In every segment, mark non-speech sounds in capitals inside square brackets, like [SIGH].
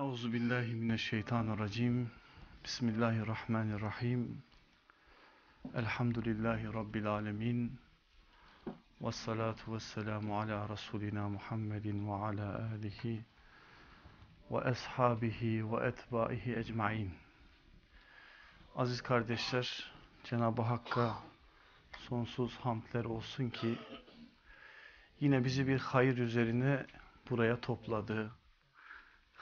Euzu billahi mineşşeytanirracim. Bismillahirrahmanirrahim. Elhamdülillahi rabbil alamin. Ves salatu vesselamu ala rasulina Muhammedin ve ala alihi ve ashabihi ve etbaihi ecmaîn. Aziz kardeşler, Cenab-ı Hakk'a sonsuz hamdler olsun ki yine bizi bir hayır üzerine buraya topladı.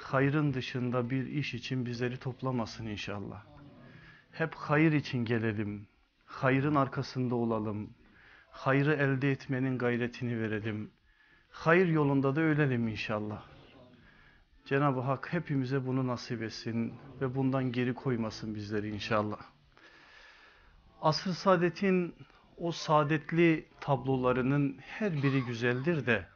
Hayrın dışında bir iş için bizleri toplamasın inşallah. Hep hayır için gelelim. Hayrın arkasında olalım. Hayrı elde etmenin gayretini verelim. Hayır yolunda da ölelim inşallah. Cenab-ı Hak hepimize bunu nasip etsin ve bundan geri koymasın bizleri inşallah. Asr-ı Saadet'in o saadetli tablolarının her biri güzeldir de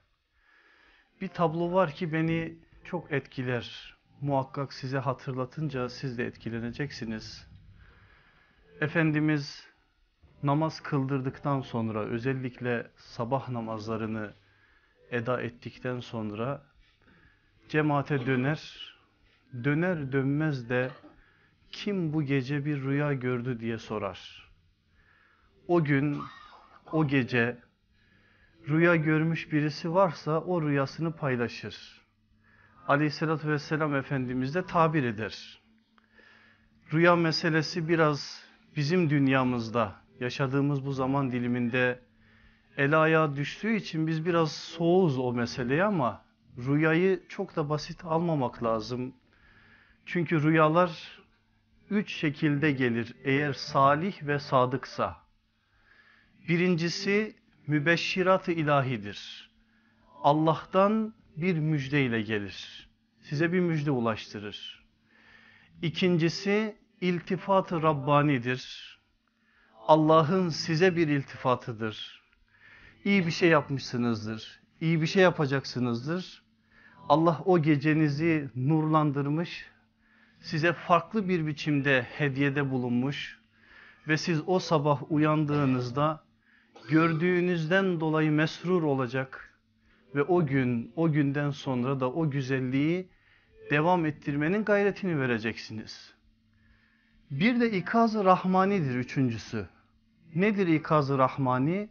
bir tablo var ki beni çok etkiler. Muhakkak size hatırlatınca siz de etkileneceksiniz. Efendimiz namaz kıldırdıktan sonra özellikle sabah namazlarını eda ettikten sonra cemaate döner, döner dönmez de kim bu gece bir rüya gördü diye sorar. O gün, o gece rüya görmüş birisi varsa o rüyasını paylaşır. Aleyhissalatü vesselam Efendimiz de tabir eder. Rüya meselesi biraz bizim dünyamızda yaşadığımız bu zaman diliminde el ayağa düştüğü için biz biraz soğuz o meseleye ama rüyayı çok da basit almamak lazım. Çünkü rüyalar üç şekilde gelir eğer salih ve sadıksa. Birincisi mübeşşirat-ı ilahidir. Allah'tan bir müjdeyle gelir. Size bir müjde ulaştırır. İkincisi iltifat-ı Rabbani'dir. Allah'ın size bir iltifatıdır. İyi bir şey yapmışsınızdır. İyi bir şey yapacaksınızdır. Allah o gecenizi nurlandırmış, size farklı bir biçimde hediyede bulunmuş ve siz o sabah uyandığınızda gördüğünüzden dolayı mesrur olacak ve o gün, o günden sonra da o güzelliği devam ettirmenin gayretini vereceksiniz. Bir de ikaz-ı rahmanidir üçüncüsü. Nedir ikaz-ı rahmani?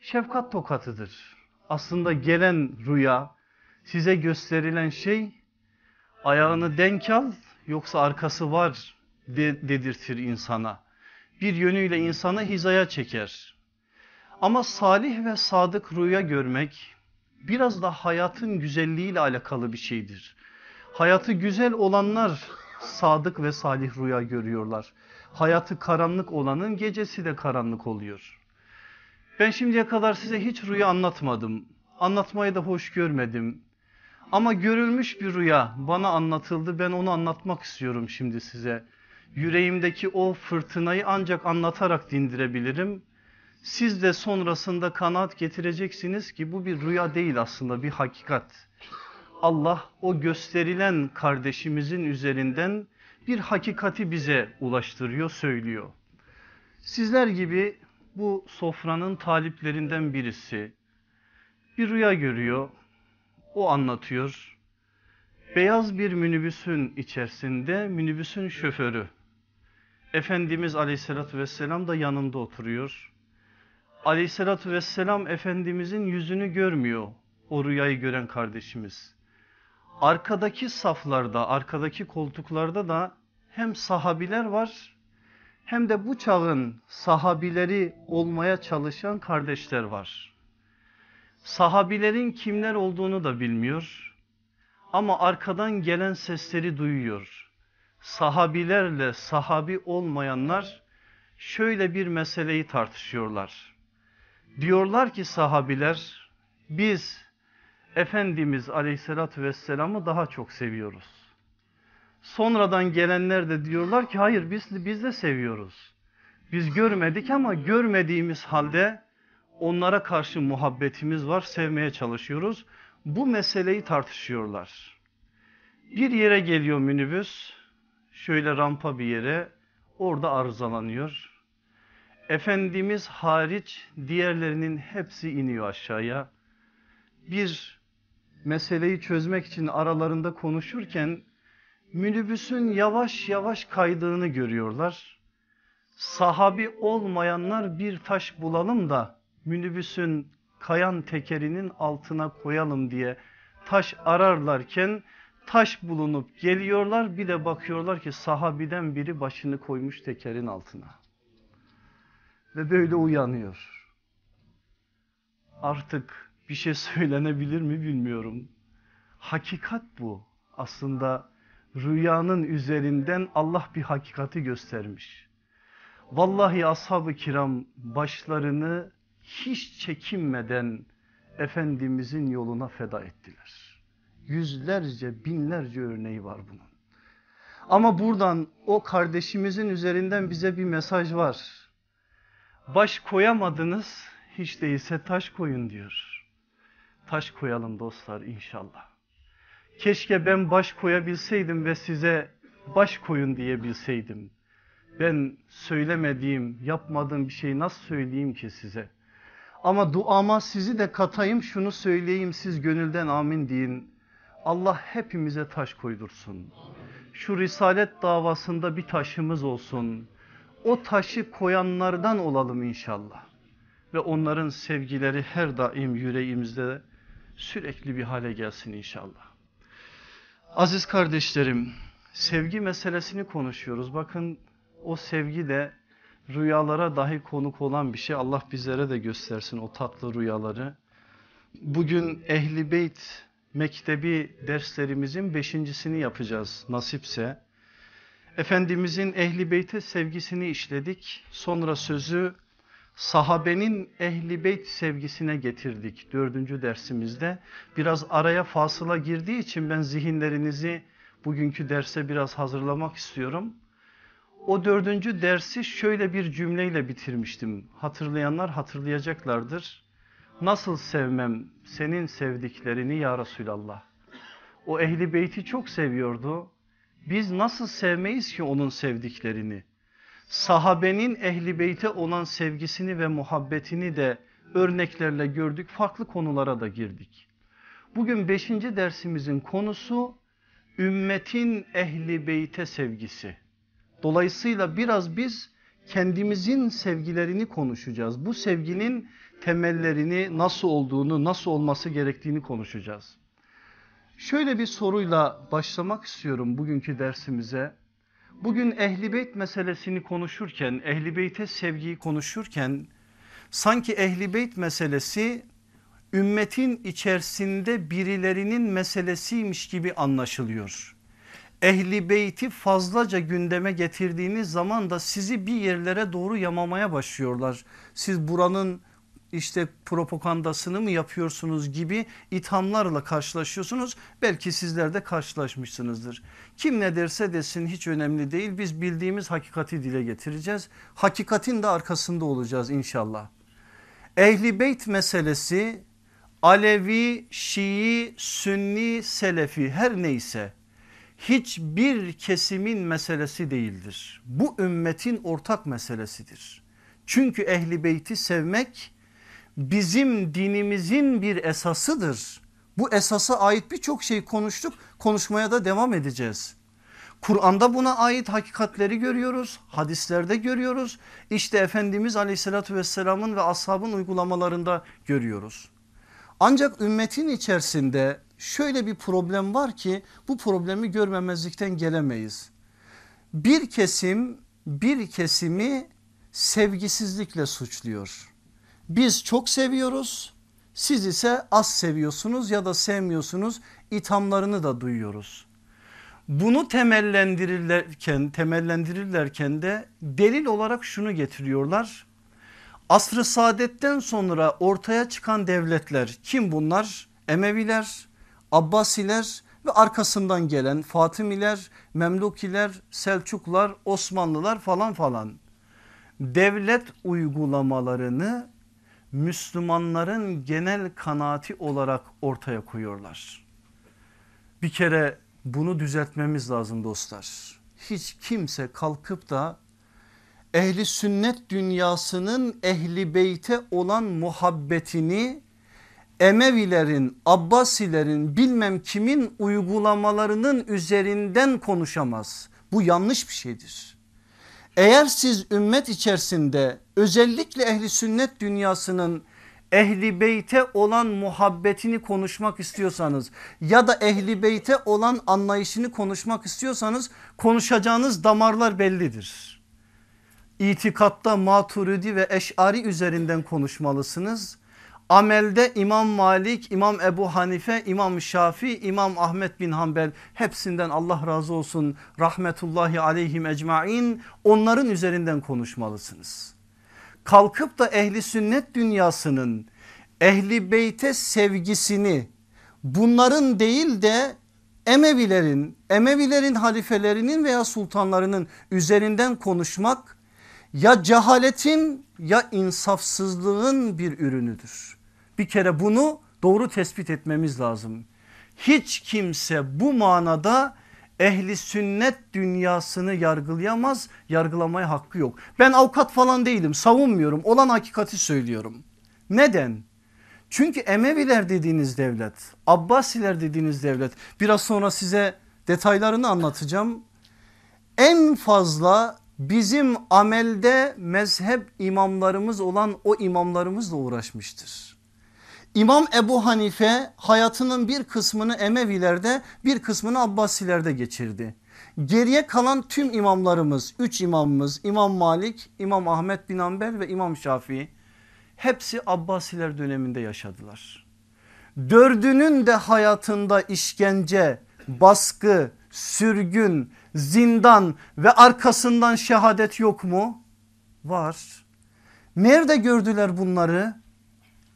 Şefkat tokatıdır. Aslında gelen rüya, size gösterilen şey ayağını denk al yoksa arkası var de, dedirtir insana. Bir yönüyle insanı hizaya çeker. Ama salih ve sadık rüya görmek biraz da hayatın güzelliğiyle alakalı bir şeydir. Hayatı güzel olanlar sadık ve salih rüya görüyorlar. Hayatı karanlık olanın gecesi de karanlık oluyor. Ben şimdiye kadar size hiç rüya anlatmadım. Anlatmayı da hoş görmedim. Ama görülmüş bir rüya bana anlatıldı. Ben onu anlatmak istiyorum şimdi size. Yüreğimdeki o fırtınayı ancak anlatarak dindirebilirim. Siz de sonrasında kanaat getireceksiniz ki bu bir rüya değil aslında bir hakikat. Allah o gösterilen kardeşimizin üzerinden bir hakikati bize ulaştırıyor, söylüyor. Sizler gibi bu sofranın taliplerinden birisi bir rüya görüyor, o anlatıyor. Beyaz bir minibüsün içerisinde minibüsün şoförü. Efendimiz aleyhissalatü vesselam da yanında oturuyor. Aleyhissalatü vesselam Efendimizin yüzünü görmüyor o rüyayı gören kardeşimiz. Arkadaki saflarda, arkadaki koltuklarda da hem sahabiler var hem de bu çağın sahabileri olmaya çalışan kardeşler var. Sahabilerin kimler olduğunu da bilmiyor ama arkadan gelen sesleri duyuyor. Sahabilerle sahabi olmayanlar şöyle bir meseleyi tartışıyorlar. Diyorlar ki sahabiler biz Efendimiz aleyhissalatü vesselam'ı daha çok seviyoruz. Sonradan gelenler de diyorlar ki hayır biz, biz de seviyoruz. Biz görmedik ama görmediğimiz halde onlara karşı muhabbetimiz var, sevmeye çalışıyoruz. Bu meseleyi tartışıyorlar. Bir yere geliyor minibüs, şöyle rampa bir yere, orada arızalanıyor. Efendimiz hariç diğerlerinin hepsi iniyor aşağıya. Bir meseleyi çözmek için aralarında konuşurken minibüsün yavaş yavaş kaydığını görüyorlar. Sahabi olmayanlar bir taş bulalım da minibüsün kayan tekerinin altına koyalım diye taş ararlarken taş bulunup geliyorlar bir de bakıyorlar ki sahabiden biri başını koymuş tekerin altına. Ve böyle uyanıyor. Artık bir şey [LAUGHS] söylenebilir mi bilmiyorum. Hakikat bu. Aslında rüyanın üzerinden Allah bir hakikati göstermiş. Vallahi ashab-ı kiram başlarını hiç çekinmeden Efendimizin yoluna feda ettiler. Yüzlerce binlerce örneği var bunun. Ama buradan o kardeşimizin üzerinden bize bir mesaj var. Baş koyamadınız hiç değilse taş koyun diyor. Taş koyalım dostlar inşallah. Keşke ben baş koyabilseydim ve size baş koyun diyebilseydim. Ben söylemediğim, yapmadığım bir şeyi nasıl söyleyeyim ki size? Ama duama sizi de katayım şunu söyleyeyim siz gönülden amin deyin. Allah hepimize taş koydursun. Şu risalet davasında bir taşımız olsun. O taşı koyanlardan olalım inşallah. Ve onların sevgileri her daim yüreğimizde sürekli bir hale gelsin inşallah. Aziz kardeşlerim sevgi meselesini konuşuyoruz. Bakın o sevgi de rüyalara dahi konuk olan bir şey. Allah bizlere de göstersin o tatlı rüyaları. Bugün Ehli Beyt Mektebi derslerimizin beşincisini yapacağız nasipse. Efendimizin Ehli Beyt'e sevgisini işledik. Sonra sözü sahabenin Ehli Beyt sevgisine getirdik dördüncü dersimizde. Biraz araya fasıla girdiği için ben zihinlerinizi bugünkü derse biraz hazırlamak istiyorum. O dördüncü dersi şöyle bir cümleyle bitirmiştim. Hatırlayanlar hatırlayacaklardır. Nasıl sevmem senin sevdiklerini ya Resulallah. O ehli beyti çok seviyordu. Biz nasıl sevmeyiz ki onun sevdiklerini? Sahabenin ehli beyte olan sevgisini ve muhabbetini de örneklerle gördük. Farklı konulara da girdik. Bugün beşinci dersimizin konusu ümmetin ehli beyte sevgisi. Dolayısıyla biraz biz kendimizin sevgilerini konuşacağız. Bu sevginin temellerini nasıl olduğunu, nasıl olması gerektiğini konuşacağız. Şöyle bir soruyla başlamak istiyorum bugünkü dersimize. Bugün ehli beyt meselesini konuşurken, ehli beyte sevgiyi konuşurken sanki ehli beyt meselesi ümmetin içerisinde birilerinin meselesiymiş gibi anlaşılıyor ehli beyti fazlaca gündeme getirdiğiniz zaman da sizi bir yerlere doğru yamamaya başlıyorlar. Siz buranın işte propagandasını mı yapıyorsunuz gibi ithamlarla karşılaşıyorsunuz. Belki sizler de karşılaşmışsınızdır. Kim ne derse desin hiç önemli değil. Biz bildiğimiz hakikati dile getireceğiz. Hakikatin de arkasında olacağız inşallah. Ehli beyt meselesi Alevi, Şii, Sünni, Selefi her neyse hiçbir kesimin meselesi değildir. Bu ümmetin ortak meselesidir. Çünkü ehli beyti sevmek bizim dinimizin bir esasıdır. Bu esasa ait birçok şey konuştuk konuşmaya da devam edeceğiz. Kur'an'da buna ait hakikatleri görüyoruz, hadislerde görüyoruz. İşte Efendimiz aleyhissalatü vesselamın ve ashabın uygulamalarında görüyoruz. Ancak ümmetin içerisinde şöyle bir problem var ki bu problemi görmemezlikten gelemeyiz. Bir kesim bir kesimi sevgisizlikle suçluyor. Biz çok seviyoruz siz ise az seviyorsunuz ya da sevmiyorsunuz ithamlarını da duyuyoruz. Bunu temellendirirlerken temellendirirlerken de delil olarak şunu getiriyorlar. Asr-ı saadetten sonra ortaya çıkan devletler kim bunlar? Emeviler, Abbasiler ve arkasından gelen Fatimiler, Memlukiler, Selçuklar, Osmanlılar falan falan devlet uygulamalarını Müslümanların genel kanaati olarak ortaya koyuyorlar. Bir kere bunu düzeltmemiz lazım dostlar. Hiç kimse kalkıp da ehli sünnet dünyasının ehli beyte olan muhabbetini Emevilerin, Abbasilerin bilmem kimin uygulamalarının üzerinden konuşamaz. Bu yanlış bir şeydir. Eğer siz ümmet içerisinde özellikle ehli sünnet dünyasının ehli beyte olan muhabbetini konuşmak istiyorsanız ya da ehli beyte olan anlayışını konuşmak istiyorsanız konuşacağınız damarlar bellidir. İtikatta maturidi ve eşari üzerinden konuşmalısınız. Amelde İmam Malik, İmam Ebu Hanife, İmam Şafi, İmam Ahmet bin Hanbel hepsinden Allah razı olsun rahmetullahi aleyhim ecmain onların üzerinden konuşmalısınız kalkıp da ehli sünnet dünyasının ehli beyte sevgisini bunların değil de Emevilerin, Emevilerin halifelerinin veya sultanlarının üzerinden konuşmak ya cehaletin ya insafsızlığın bir ürünüdür. Bir kere bunu doğru tespit etmemiz lazım. Hiç kimse bu manada ehli sünnet dünyasını yargılayamaz yargılamaya hakkı yok. Ben avukat falan değilim savunmuyorum olan hakikati söylüyorum. Neden? Çünkü Emeviler dediğiniz devlet Abbasiler dediğiniz devlet biraz sonra size detaylarını anlatacağım. En fazla bizim amelde mezhep imamlarımız olan o imamlarımızla uğraşmıştır. İmam Ebu Hanife hayatının bir kısmını Emevilerde bir kısmını Abbasilerde geçirdi. Geriye kalan tüm imamlarımız üç imamımız İmam Malik, İmam Ahmet bin Amber ve İmam Şafii hepsi Abbasiler döneminde yaşadılar. Dördünün de hayatında işkence, baskı, sürgün, zindan ve arkasından şehadet yok mu? Var. Nerede gördüler bunları?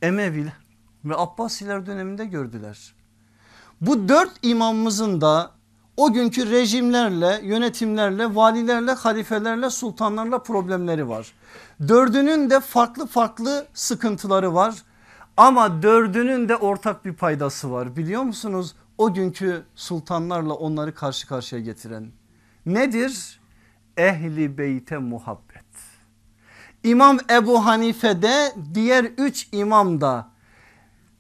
Emeviler ve Abbasiler döneminde gördüler. Bu dört imamımızın da o günkü rejimlerle, yönetimlerle, valilerle, halifelerle, sultanlarla problemleri var. Dördünün de farklı farklı sıkıntıları var. Ama dördünün de ortak bir paydası var biliyor musunuz? O günkü sultanlarla onları karşı karşıya getiren nedir? Ehli beyte muhabbet. İmam Ebu Hanife de diğer üç imam da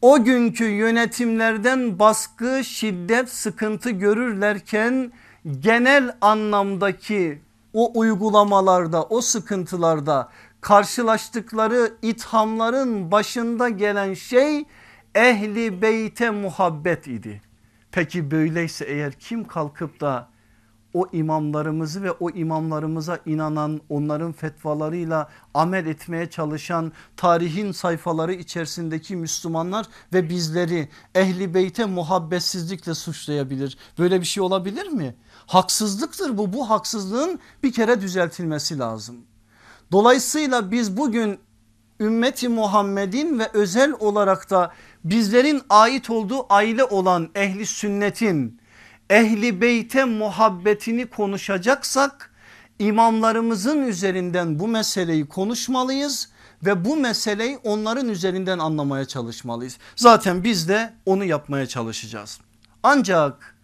o günkü yönetimlerden baskı, şiddet, sıkıntı görürlerken genel anlamdaki o uygulamalarda, o sıkıntılarda karşılaştıkları ithamların başında gelen şey ehli beyte muhabbet idi. Peki böyleyse eğer kim kalkıp da o imamlarımızı ve o imamlarımıza inanan onların fetvalarıyla amel etmeye çalışan tarihin sayfaları içerisindeki Müslümanlar ve bizleri ehli beyte muhabbetsizlikle suçlayabilir. Böyle bir şey olabilir mi? Haksızlıktır bu bu haksızlığın bir kere düzeltilmesi lazım. Dolayısıyla biz bugün ümmeti Muhammed'in ve özel olarak da bizlerin ait olduğu aile olan ehli sünnetin ehli beyte muhabbetini konuşacaksak imamlarımızın üzerinden bu meseleyi konuşmalıyız ve bu meseleyi onların üzerinden anlamaya çalışmalıyız. Zaten biz de onu yapmaya çalışacağız. Ancak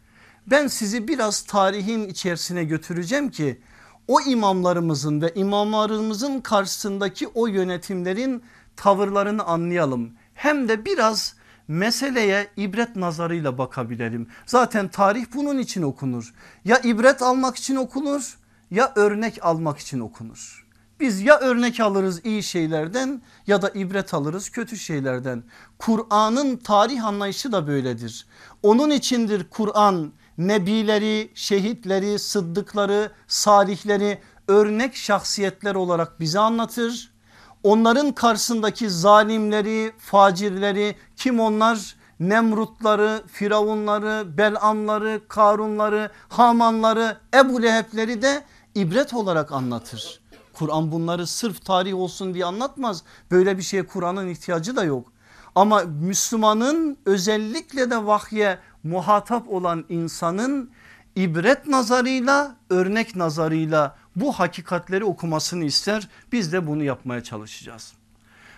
ben sizi biraz tarihin içerisine götüreceğim ki o imamlarımızın ve imamlarımızın karşısındaki o yönetimlerin tavırlarını anlayalım. Hem de biraz meseleye ibret nazarıyla bakabilelim. Zaten tarih bunun için okunur. Ya ibret almak için okunur ya örnek almak için okunur. Biz ya örnek alırız iyi şeylerden ya da ibret alırız kötü şeylerden. Kur'an'ın tarih anlayışı da böyledir. Onun içindir Kur'an nebileri, şehitleri, sıddıkları, salihleri örnek şahsiyetler olarak bize anlatır onların karşısındaki zalimleri, facirleri kim onlar? Nemrutları, Firavunları, Belamları, Karunları, Hamanları, Ebu Leheb'leri de ibret olarak anlatır. Kur'an bunları sırf tarih olsun diye anlatmaz. Böyle bir şeye Kur'an'ın ihtiyacı da yok. Ama Müslümanın özellikle de vahye muhatap olan insanın ibret nazarıyla örnek nazarıyla bu hakikatleri okumasını ister. Biz de bunu yapmaya çalışacağız.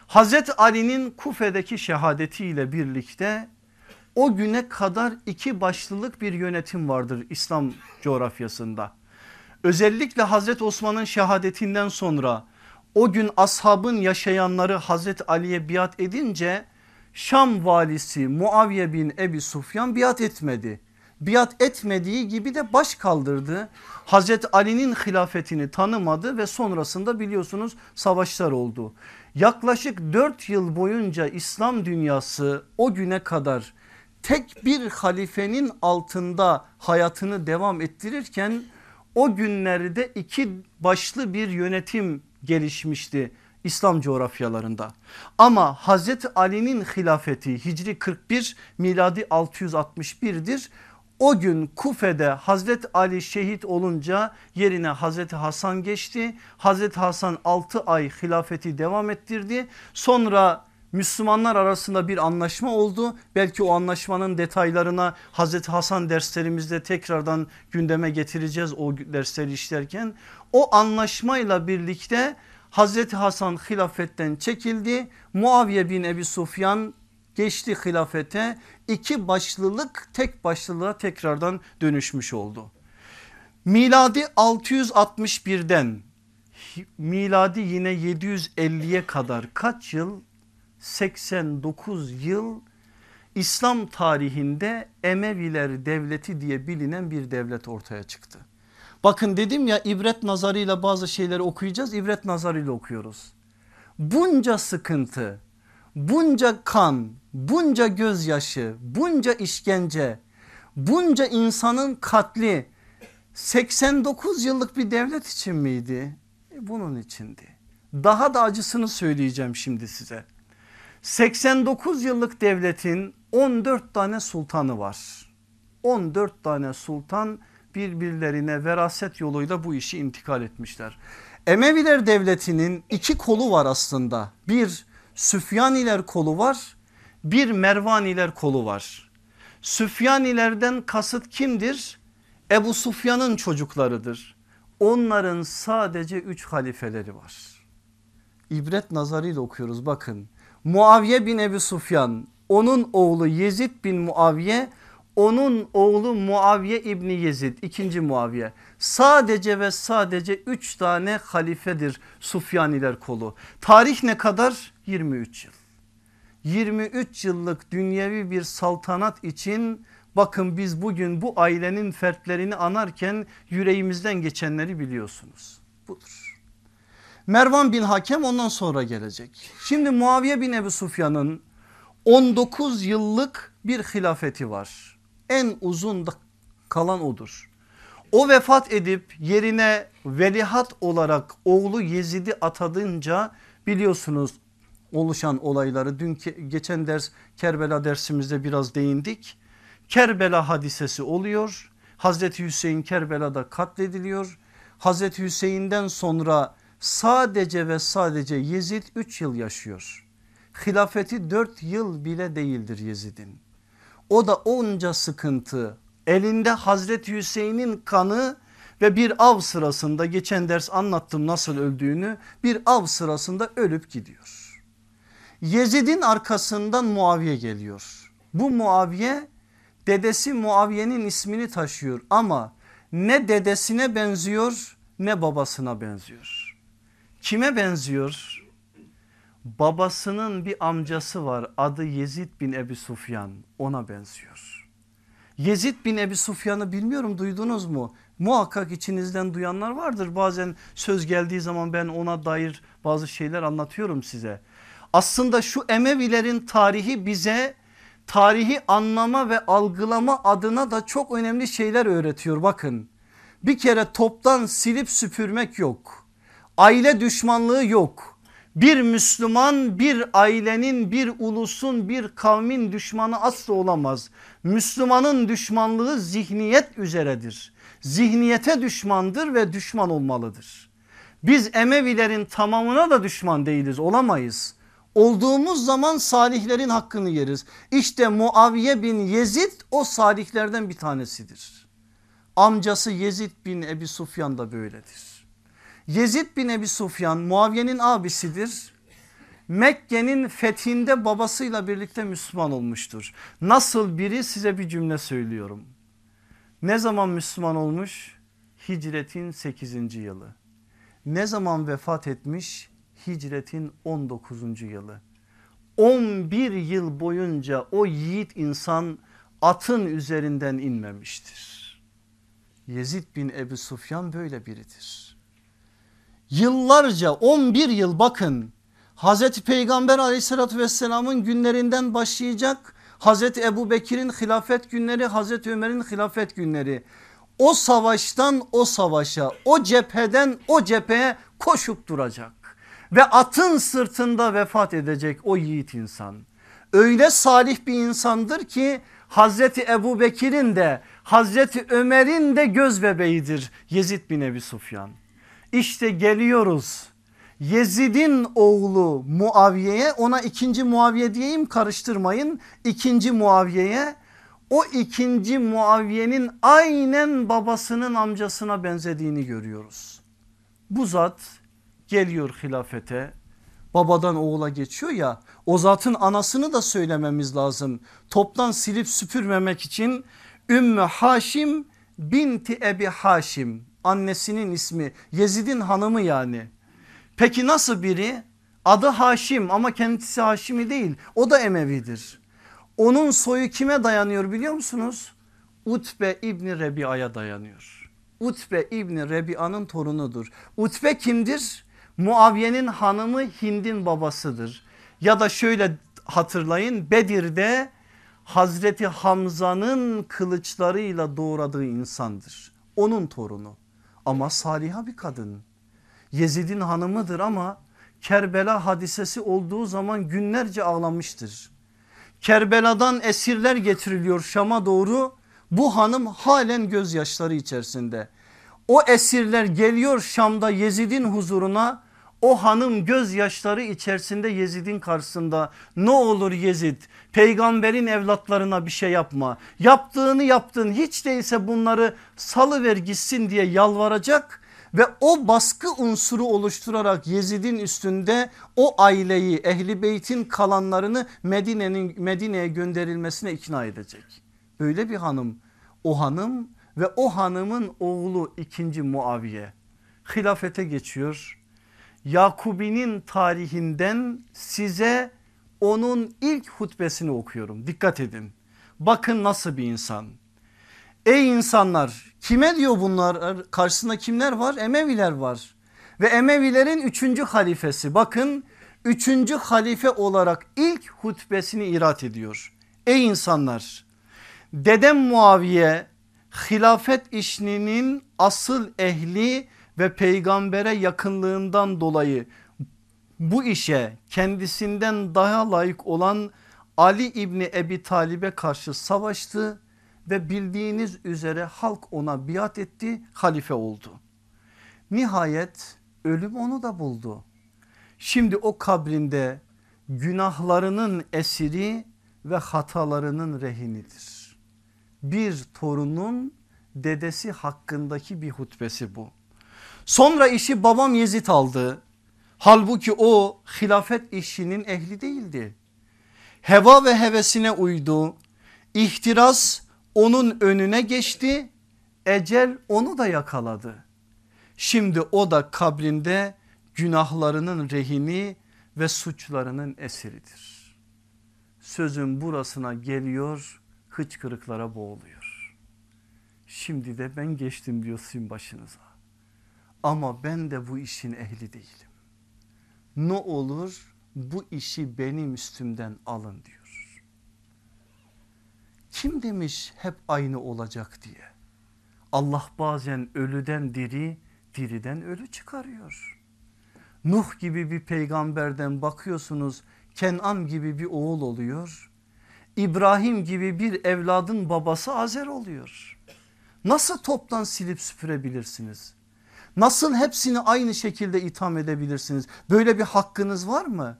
Hazreti Ali'nin Kufe'deki şehadetiyle birlikte o güne kadar iki başlılık bir yönetim vardır İslam coğrafyasında. Özellikle Hazreti Osman'ın şehadetinden sonra o gün ashabın yaşayanları Hazreti Ali'ye biat edince Şam valisi Muaviye bin Ebi Sufyan biat etmedi. Biat etmediği gibi de baş kaldırdı. Hazreti Ali'nin hilafetini tanımadı ve sonrasında biliyorsunuz savaşlar oldu. Yaklaşık 4 yıl boyunca İslam dünyası o güne kadar tek bir halifenin altında hayatını devam ettirirken o günlerde iki başlı bir yönetim gelişmişti İslam coğrafyalarında. Ama Hazreti Ali'nin hilafeti Hicri 41 miladi 661'dir. O gün Kufe'de Hazreti Ali şehit olunca yerine Hazreti Hasan geçti. Hazreti Hasan 6 ay hilafeti devam ettirdi. Sonra Müslümanlar arasında bir anlaşma oldu. Belki o anlaşmanın detaylarına Hazreti Hasan derslerimizde tekrardan gündeme getireceğiz o dersleri işlerken. O anlaşmayla birlikte Hazreti Hasan hilafetten çekildi. Muaviye bin Ebi Sufyan geçti hilafete. İki başlılık tek başlılığa tekrardan dönüşmüş oldu. Miladi 661'den miladi yine 750'ye kadar kaç yıl 89 yıl İslam tarihinde Emeviler devleti diye bilinen bir devlet ortaya çıktı. Bakın dedim ya ibret nazarıyla bazı şeyleri okuyacağız ibret nazarıyla okuyoruz. Bunca sıkıntı, bunca kan, bunca gözyaşı, bunca işkence, bunca insanın katli 89 yıllık bir devlet için miydi? E bunun içindi. Daha da acısını söyleyeceğim şimdi size. 89 yıllık devletin 14 tane sultanı var. 14 tane sultan birbirlerine veraset yoluyla bu işi intikal etmişler. Emeviler devletinin iki kolu var aslında. Bir Süfyaniler kolu var bir Mervaniler kolu var. Süfyanilerden kasıt kimdir? Ebu Sufyan'ın çocuklarıdır. Onların sadece üç halifeleri var. İbret nazarıyla okuyoruz bakın. Muaviye bin Ebu Sufyan onun oğlu Yezid bin Muaviye onun oğlu Muaviye İbni Yezid ikinci Muaviye sadece ve sadece üç tane halifedir Sufyaniler kolu. Tarih ne kadar? 23 yıl. 23 yıllık dünyevi bir saltanat için bakın biz bugün bu ailenin fertlerini anarken yüreğimizden geçenleri biliyorsunuz. Budur. Mervan bin Hakem ondan sonra gelecek. Şimdi Muaviye bin Ebu Sufyan'ın 19 yıllık bir hilafeti var. En uzun da kalan odur. O vefat edip yerine velihat olarak oğlu Yezid'i atadınca biliyorsunuz oluşan olayları dün geçen ders Kerbela dersimizde biraz değindik. Kerbela hadisesi oluyor. Hazreti Hüseyin Kerbela'da katlediliyor. Hazreti Hüseyin'den sonra sadece ve sadece Yezid 3 yıl yaşıyor. Hilafeti 4 yıl bile değildir Yezid'in. O da onca sıkıntı elinde Hazreti Hüseyin'in kanı ve bir av sırasında geçen ders anlattım nasıl öldüğünü bir av sırasında ölüp gidiyor. Yezid'in arkasından Muaviye geliyor. Bu Muaviye dedesi Muaviye'nin ismini taşıyor ama ne dedesine benziyor ne babasına benziyor. Kime benziyor? Babasının bir amcası var adı Yezid bin Ebi Sufyan ona benziyor. Yezid bin Ebi Sufyan'ı bilmiyorum duydunuz mu? Muhakkak içinizden duyanlar vardır. Bazen söz geldiği zaman ben ona dair bazı şeyler anlatıyorum size. Aslında şu Emevilerin tarihi bize tarihi anlama ve algılama adına da çok önemli şeyler öğretiyor. Bakın bir kere toptan silip süpürmek yok. Aile düşmanlığı yok. Bir Müslüman bir ailenin bir ulusun bir kavmin düşmanı asla olamaz. Müslümanın düşmanlığı zihniyet üzeredir. Zihniyete düşmandır ve düşman olmalıdır. Biz Emevilerin tamamına da düşman değiliz olamayız. Olduğumuz zaman salihlerin hakkını yeriz. İşte Muaviye bin Yezid o salihlerden bir tanesidir. Amcası Yezid bin Ebi Sufyan da böyledir. Yezid bin Ebi Sufyan Muaviye'nin abisidir. Mekke'nin fethinde babasıyla birlikte Müslüman olmuştur. Nasıl biri size bir cümle söylüyorum. Ne zaman Müslüman olmuş? Hicretin 8. yılı. Ne zaman vefat etmiş? Hicretin 19. yılı. 11 yıl boyunca o yiğit insan atın üzerinden inmemiştir. Yezid bin Ebu Sufyan böyle biridir. Yıllarca 11 yıl bakın Hazreti Peygamber aleyhissalatü vesselamın günlerinden başlayacak Hazreti Ebu Bekir'in hilafet günleri Hazreti Ömer'in hilafet günleri o savaştan o savaşa o cepheden o cepheye koşup duracak ve atın sırtında vefat edecek o yiğit insan. Öyle salih bir insandır ki Hazreti Ebu Bekir'in de Hazreti Ömer'in de göz bebeğidir Yezid bin Ebi Sufyan. İşte geliyoruz Yezid'in oğlu Muaviye'ye ona ikinci Muaviye diyeyim karıştırmayın. ikinci Muaviye'ye o ikinci Muaviye'nin aynen babasının amcasına benzediğini görüyoruz. Bu zat geliyor hilafete babadan oğula geçiyor ya o zatın anasını da söylememiz lazım. Toptan silip süpürmemek için Ümmü Haşim binti Ebi Haşim annesinin ismi Yezid'in hanımı yani. Peki nasıl biri? Adı Haşim ama kendisi Haşimi değil o da Emevidir. Onun soyu kime dayanıyor biliyor musunuz? Utbe İbni Rebia'ya dayanıyor. Utbe İbni Rebia'nın torunudur. Utbe kimdir? Muaviye'nin hanımı Hind'in babasıdır. Ya da şöyle hatırlayın Bedir'de Hazreti Hamza'nın kılıçlarıyla doğradığı insandır. Onun torunu ama saliha bir kadın. Yezid'in hanımıdır ama Kerbela hadisesi olduğu zaman günlerce ağlamıştır. Kerbela'dan esirler getiriliyor Şam'a doğru. Bu hanım halen gözyaşları içerisinde. O esirler geliyor Şam'da Yezid'in huzuruna. O hanım gözyaşları içerisinde Yezid'in karşısında ne olur Yezid peygamberin evlatlarına bir şey yapma. Yaptığını yaptın hiç değilse bunları salıver gitsin diye yalvaracak ve o baskı unsuru oluşturarak Yezid'in üstünde o aileyi ehli beytin kalanlarını Medine'nin Medine'ye gönderilmesine ikna edecek. Böyle bir hanım o hanım ve o hanımın oğlu ikinci Muaviye hilafete geçiyor. Yakubi'nin tarihinden size onun ilk hutbesini okuyorum dikkat edin. Bakın nasıl bir insan. Ey insanlar kime diyor bunlar karşısında kimler var? Emeviler var. Ve Emevilerin üçüncü halifesi bakın üçüncü halife olarak ilk hutbesini irat ediyor. Ey insanlar dedem Muaviye hilafet işinin asıl ehli ve peygambere yakınlığından dolayı bu işe kendisinden daha layık olan Ali İbni Ebi Talib'e karşı savaştı ve bildiğiniz üzere halk ona biat etti halife oldu. Nihayet ölüm onu da buldu. Şimdi o kabrinde günahlarının esiri ve hatalarının rehinidir. Bir torunun dedesi hakkındaki bir hutbesi bu. Sonra işi babam Yezid aldı. Halbuki o hilafet işinin ehli değildi. Heva ve hevesine uydu. İhtiras onun önüne geçti. Ecel onu da yakaladı. Şimdi o da kabrinde günahlarının rehini ve suçlarının esiridir. Sözün burasına geliyor hıçkırıklara boğuluyor. Şimdi de ben geçtim diyorsun başınıza. Ama ben de bu işin ehli değilim. Ne olur bu işi benim üstümden alın diyor. Kim demiş hep aynı olacak diye. Allah bazen ölüden diri, diriden ölü çıkarıyor. Nuh gibi bir peygamberden bakıyorsunuz Kenan gibi bir oğul oluyor. İbrahim gibi bir evladın babası Azer oluyor. Nasıl toptan silip süpürebilirsiniz? Nasıl hepsini aynı şekilde itham edebilirsiniz? Böyle bir hakkınız var mı?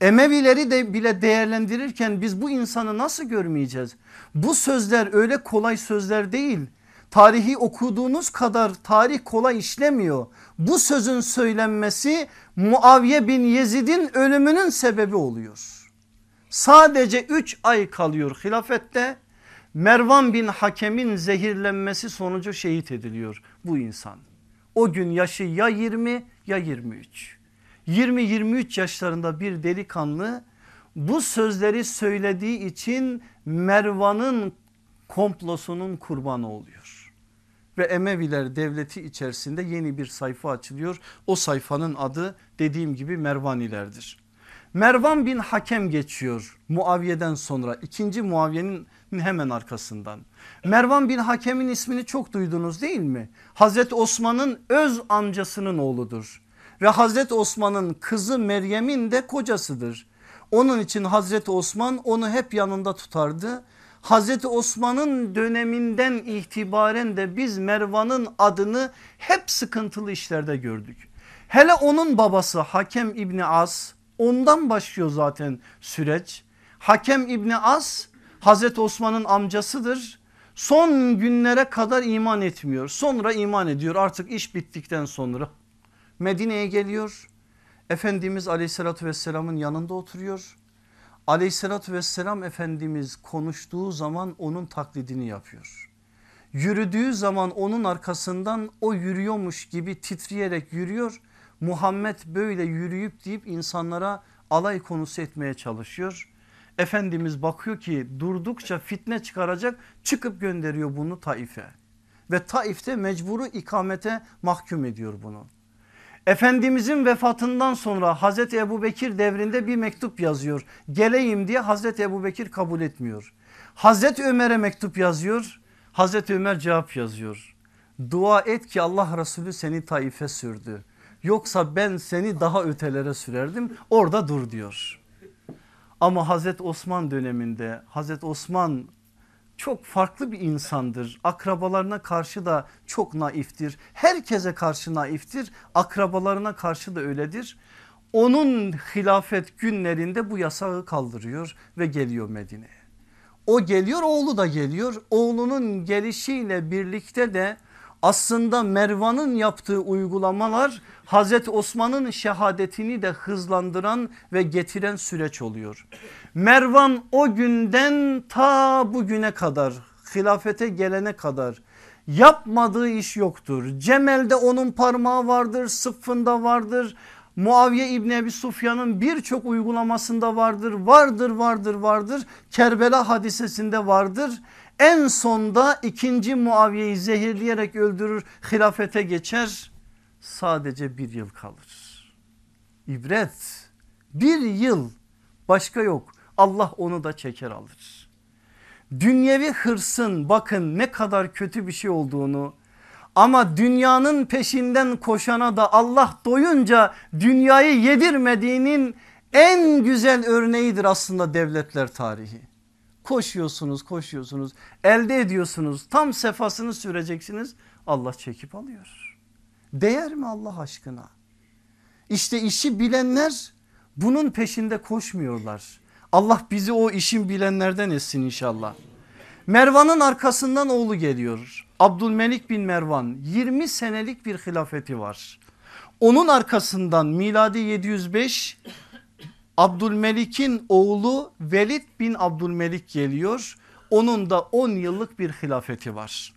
Emevileri de bile değerlendirirken biz bu insanı nasıl görmeyeceğiz? Bu sözler öyle kolay sözler değil. Tarihi okuduğunuz kadar tarih kolay işlemiyor. Bu sözün söylenmesi Muaviye bin Yezid'in ölümünün sebebi oluyor. Sadece 3 ay kalıyor hilafette. Mervan bin Hakem'in zehirlenmesi sonucu şehit ediliyor bu insan. O gün yaşı ya 20 ya 23. 20-23 yaşlarında bir delikanlı bu sözleri söylediği için Mervan'ın komplosunun kurbanı oluyor. Ve Emeviler devleti içerisinde yeni bir sayfa açılıyor. O sayfanın adı dediğim gibi Mervanilerdir. Mervan bin Hakem geçiyor Muaviye'den sonra ikinci Muaviye'nin hemen arkasından. Mervan bin Hakem'in ismini çok duydunuz değil mi? Hazreti Osman'ın öz amcasının oğludur. Ve Hazreti Osman'ın kızı Meryem'in de kocasıdır. Onun için Hazreti Osman onu hep yanında tutardı. Hazreti Osman'ın döneminden itibaren de biz Mervan'ın adını hep sıkıntılı işlerde gördük. Hele onun babası Hakem İbni As ondan başlıyor zaten süreç. Hakem İbni As Hazreti Osman'ın amcasıdır. Son günlere kadar iman etmiyor. Sonra iman ediyor artık iş bittikten sonra. Medine'ye geliyor. Efendimiz aleyhissalatü vesselamın yanında oturuyor. Aleyhissalatü vesselam Efendimiz konuştuğu zaman onun taklidini yapıyor. Yürüdüğü zaman onun arkasından o yürüyormuş gibi titreyerek yürüyor. Muhammed böyle yürüyüp deyip insanlara alay konusu etmeye çalışıyor. Efendimiz bakıyor ki durdukça fitne çıkaracak çıkıp gönderiyor bunu Taif'e. Ve Taif'te mecburu ikamete mahkum ediyor bunu. Efendimizin vefatından sonra Hazreti Ebu Bekir devrinde bir mektup yazıyor. Geleyim diye Hazreti Ebu Bekir kabul etmiyor. Hazreti Ömer'e mektup yazıyor. Hazreti Ömer cevap yazıyor. Dua et ki Allah Resulü seni Taif'e sürdü. Yoksa ben seni daha ötelere sürerdim orada dur diyor. Ama Hazreti Osman döneminde Hazreti Osman çok farklı bir insandır. Akrabalarına karşı da çok naiftir. Herkese karşı naiftir. Akrabalarına karşı da öyledir. Onun hilafet günlerinde bu yasağı kaldırıyor ve geliyor Medine'ye. O geliyor oğlu da geliyor. Oğlunun gelişiyle birlikte de aslında Mervan'ın yaptığı uygulamalar Hazreti Osman'ın şehadetini de hızlandıran ve getiren süreç oluyor. Mervan o günden ta bugüne kadar hilafete gelene kadar yapmadığı iş yoktur. Cemel'de onun parmağı vardır, sıffında vardır. Muaviye İbni Ebi Sufyan'ın birçok uygulamasında vardır, vardır, vardır, vardır. Kerbela hadisesinde vardır. En sonda ikinci Muaviye'yi zehirleyerek öldürür, hilafete geçer. Sadece bir yıl kalır. İbret bir yıl başka yok. Allah onu da çeker alır. Dünyevi hırsın bakın ne kadar kötü bir şey olduğunu ama dünyanın peşinden koşana da Allah doyunca dünyayı yedirmediğinin en güzel örneğidir aslında devletler tarihi. Koşuyorsunuz koşuyorsunuz elde ediyorsunuz tam sefasını süreceksiniz Allah çekip alıyor. Değer mi Allah aşkına? İşte işi bilenler bunun peşinde koşmuyorlar. Allah bizi o işin bilenlerden etsin inşallah. Mervan'ın arkasından oğlu geliyor. Abdülmelik bin Mervan 20 senelik bir hilafeti var. Onun arkasından miladi 705 Abdülmelik'in oğlu Velid bin Abdülmelik geliyor. Onun da 10 yıllık bir hilafeti var.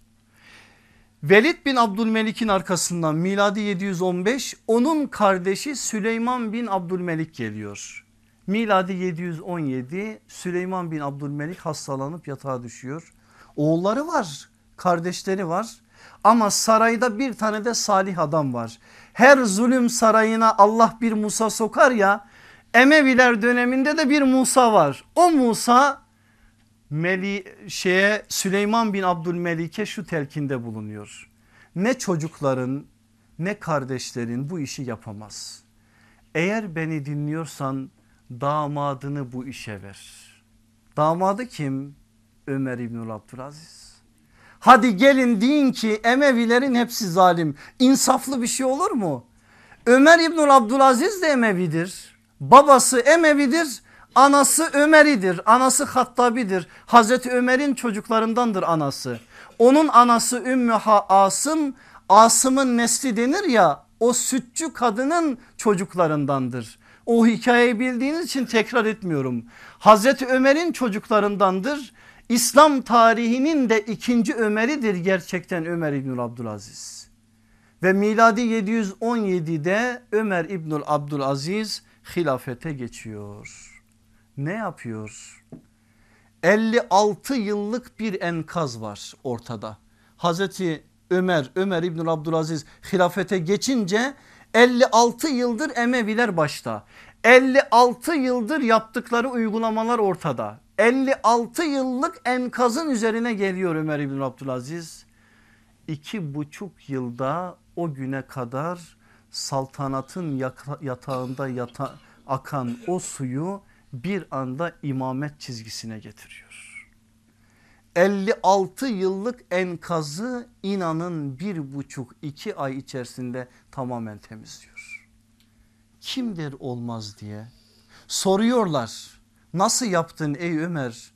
Velid bin Abdülmelik'in arkasından miladi 715 onun kardeşi Süleyman bin Abdülmelik geliyor. Miladi 717 Süleyman bin Abdülmelik hastalanıp yatağa düşüyor. Oğulları var kardeşleri var ama sarayda bir tane de salih adam var. Her zulüm sarayına Allah bir Musa sokar ya Emeviler döneminde de bir Musa var. O Musa Meli, şeye, Süleyman bin Abdülmelik'e şu telkinde bulunuyor. Ne çocukların ne kardeşlerin bu işi yapamaz. Eğer beni dinliyorsan damadını bu işe ver. Damadı kim? Ömer İbnül Abdülaziz. Hadi gelin deyin ki Emevilerin hepsi zalim. İnsaflı bir şey olur mu? Ömer İbnül Abdülaziz de Emevidir. Babası Emevidir. Anası Ömer'idir. Anası Hattabi'dir. Hazreti Ömer'in çocuklarındandır anası. Onun anası Ümmü Asım. Asım'ın nesli denir ya o sütçü kadının çocuklarındandır. O hikayeyi bildiğiniz için tekrar etmiyorum. Hazreti Ömer'in çocuklarındandır. İslam tarihinin de ikinci Ömer'idir gerçekten Ömer İbnül Abdülaziz. Ve miladi 717'de Ömer İbnül Abdülaziz hilafete geçiyor. ne yapıyor? 56 yıllık bir enkaz var ortada. Hazreti Ömer, Ömer İbn Abdülaziz hilafete geçince 56 yıldır Emeviler başta. 56 yıldır yaptıkları uygulamalar ortada. 56 yıllık enkazın üzerine geliyor Ömer İbn Abdülaziz. İki buçuk yılda o güne kadar saltanatın yatağında yata, akan o suyu bir anda imamet çizgisine getiriyor. 56 yıllık enkazı inanın bir buçuk iki ay içerisinde tamamen temizliyor. Kimdir olmaz diye soruyorlar. Nasıl yaptın ey Ömer?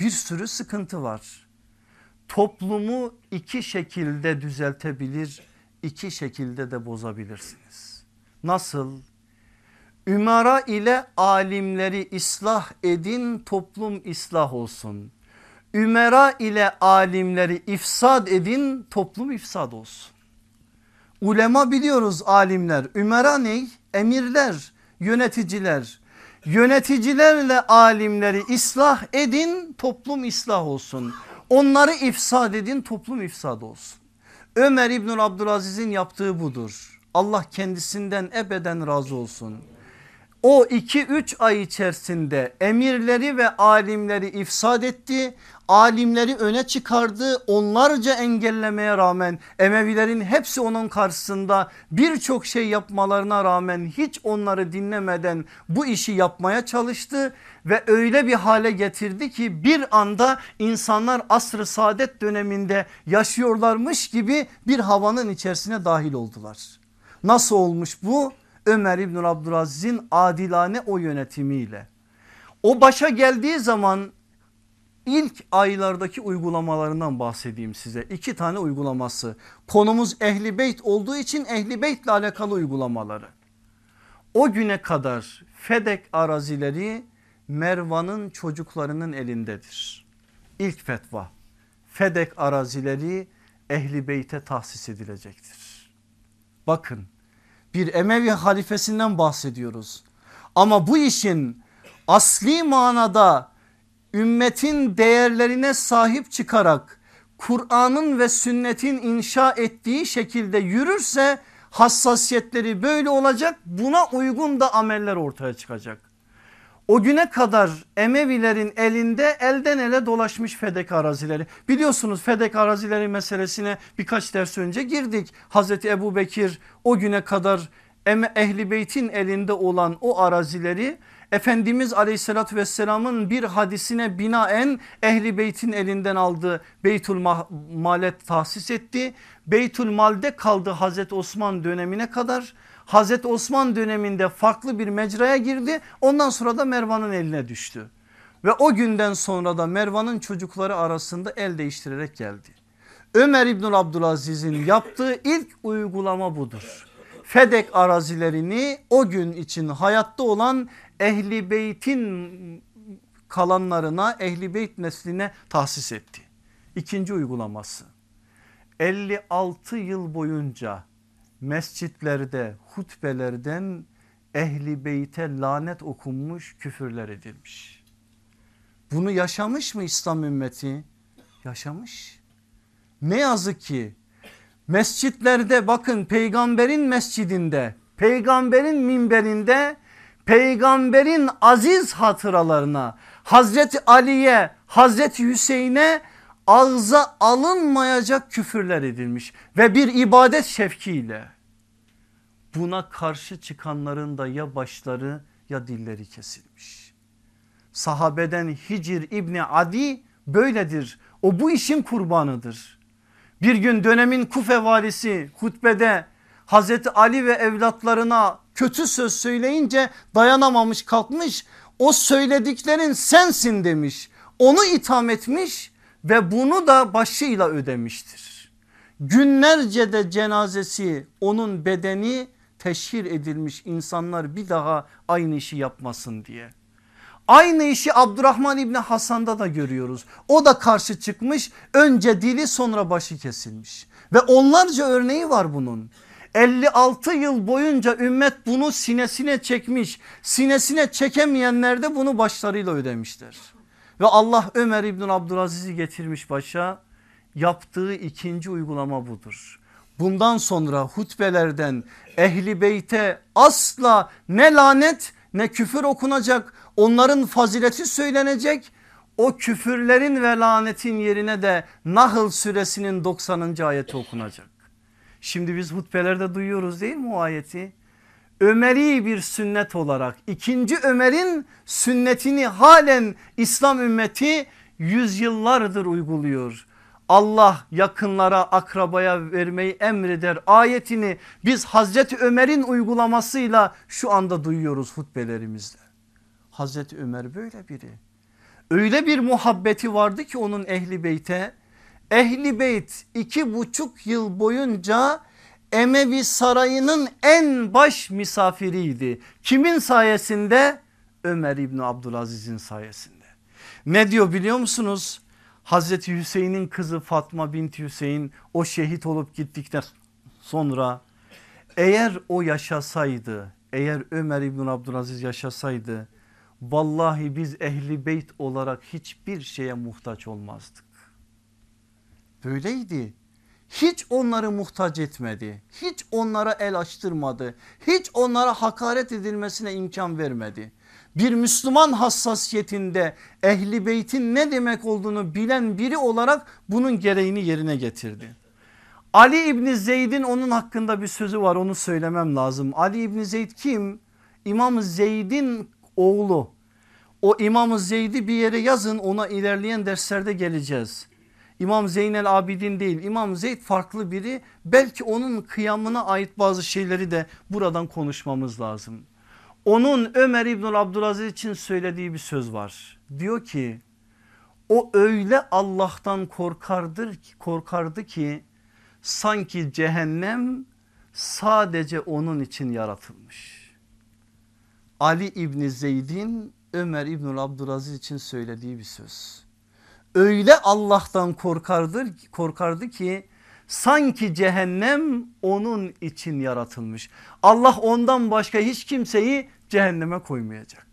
Bir sürü sıkıntı var. Toplumu iki şekilde düzeltebilir, iki şekilde de bozabilirsiniz. Nasıl? Ümara ile alimleri ıslah edin toplum ıslah olsun. Ümera ile alimleri ifsad edin toplum ifsad olsun. Ulema biliyoruz alimler. Ümera ne? Emirler, yöneticiler. Yöneticilerle alimleri ıslah edin toplum ıslah olsun. Onları ifsad edin toplum ifsad olsun. Ömer İbnül Abdülaziz'in yaptığı budur. Allah kendisinden ebeden razı olsun o 2-3 ay içerisinde emirleri ve alimleri ifsad etti. Alimleri öne çıkardı onlarca engellemeye rağmen Emevilerin hepsi onun karşısında birçok şey yapmalarına rağmen hiç onları dinlemeden bu işi yapmaya çalıştı ve öyle bir hale getirdi ki bir anda insanlar asr-ı saadet döneminde yaşıyorlarmış gibi bir havanın içerisine dahil oldular. Nasıl olmuş bu? Ömer İbn Abdülaziz'in adilane o yönetimiyle. O başa geldiği zaman ilk aylardaki uygulamalarından bahsedeyim size. İki tane uygulaması. Konumuz ehli beyt olduğu için ehli beytle alakalı uygulamaları. O güne kadar Fedek arazileri Mervan'ın çocuklarının elindedir. İlk fetva. Fedek arazileri ehli beyte tahsis edilecektir. Bakın bir Emevi halifesinden bahsediyoruz. Ama bu işin asli manada ümmetin değerlerine sahip çıkarak Kur'an'ın ve sünnetin inşa ettiği şekilde yürürse hassasiyetleri böyle olacak buna uygun da ameller ortaya çıkacak. O güne kadar Emevilerin elinde elden ele dolaşmış Fedek arazileri. Biliyorsunuz Fedek arazileri meselesine birkaç ders önce girdik. Hazreti Ebu Bekir o güne kadar Ehli Beyt'in elinde olan o arazileri Efendimiz aleyhissalatü vesselamın bir hadisine binaen Ehli Beyt'in elinden aldı Beytül Mal'e tahsis etti. Beytül Mal'de kaldı Hazreti Osman dönemine kadar Hazreti Osman döneminde farklı bir mecraya girdi. Ondan sonra da Mervan'ın eline düştü. Ve o günden sonra da Mervan'ın çocukları arasında el değiştirerek geldi. Ömer İbnül Abdülaziz'in yaptığı ilk uygulama budur. Fedek arazilerini o gün için hayatta olan Ehli Beyt'in kalanlarına Ehli Beyt nesline tahsis etti. İkinci uygulaması 56 yıl boyunca mescitlerde hutbelerden ehli beyte lanet okunmuş küfürler edilmiş. Bunu yaşamış mı İslam ümmeti? Yaşamış. Ne yazık ki mescitlerde bakın peygamberin mescidinde peygamberin minberinde peygamberin aziz hatıralarına Hazreti Ali'ye Hazreti Hüseyin'e ağza alınmayacak küfürler edilmiş ve bir ibadet şevkiyle buna karşı çıkanların da ya başları ya dilleri kesilmiş. Sahabeden Hicr İbni Adi böyledir. O bu işin kurbanıdır. Bir gün dönemin Kufe valisi hutbede Hazreti Ali ve evlatlarına kötü söz söyleyince dayanamamış kalkmış. O söylediklerin sensin demiş. Onu itham etmiş ve bunu da başıyla ödemiştir. Günlerce de cenazesi onun bedeni teşhir edilmiş insanlar bir daha aynı işi yapmasın diye. Aynı işi Abdurrahman İbni Hasan'da da görüyoruz. O da karşı çıkmış önce dili sonra başı kesilmiş. Ve onlarca örneği var bunun. 56 yıl boyunca ümmet bunu sinesine çekmiş. Sinesine çekemeyenler de bunu başlarıyla ödemişler. Ve Allah Ömer İbn Abdülaziz'i getirmiş başa. Yaptığı ikinci uygulama budur. Bundan sonra hutbelerden ehli beyte asla ne lanet ne küfür okunacak. Onların fazileti söylenecek. O küfürlerin ve lanetin yerine de Nahl suresinin 90. ayeti okunacak. Şimdi biz hutbelerde duyuyoruz değil mi o ayeti? Ömeri bir sünnet olarak ikinci Ömer'in sünnetini halen İslam ümmeti yüzyıllardır uyguluyor. Allah yakınlara akrabaya vermeyi emreder ayetini biz Hazreti Ömer'in uygulamasıyla şu anda duyuyoruz hutbelerimizde. Hazreti Ömer böyle biri. Öyle bir muhabbeti vardı ki onun ehli beyte. Ehli beyt iki buçuk yıl boyunca Emevi sarayının en baş misafiriydi. Kimin sayesinde? Ömer İbni Abdülaziz'in sayesinde. Ne diyor biliyor musunuz? Hazreti Hüseyin'in kızı Fatma binti Hüseyin o şehit olup gittikten sonra eğer o yaşasaydı eğer Ömer İbni Abdülaziz yaşasaydı vallahi biz ehli beyt olarak hiçbir şeye muhtaç olmazdık. Böyleydi. Hiç onları muhtaç etmedi. Hiç onlara el açtırmadı. Hiç onlara hakaret edilmesine imkan vermedi. Bir Müslüman hassasiyetinde ehli beytin ne demek olduğunu bilen biri olarak bunun gereğini yerine getirdi. Ali İbni Zeyd'in onun hakkında bir sözü var onu söylemem lazım. Ali İbni Zeyd kim? İmam Zeyd'in oğlu. O İmam Zeyd'i bir yere yazın ona ilerleyen derslerde geleceğiz. İmam Zeynel Abidin değil İmam Zeyd farklı biri belki onun kıyamına ait bazı şeyleri de buradan konuşmamız lazım. Onun Ömer İbnül Abdülaziz için söylediği bir söz var. Diyor ki o öyle Allah'tan korkardır, korkardı ki sanki cehennem sadece onun için yaratılmış. Ali İbni Zeyd'in Ömer İbnül Abdülaziz için söylediği bir söz. Öyle Allah'tan korkardı, korkardı ki sanki cehennem onun için yaratılmış. Allah ondan başka hiç kimseyi cehenneme koymayacak.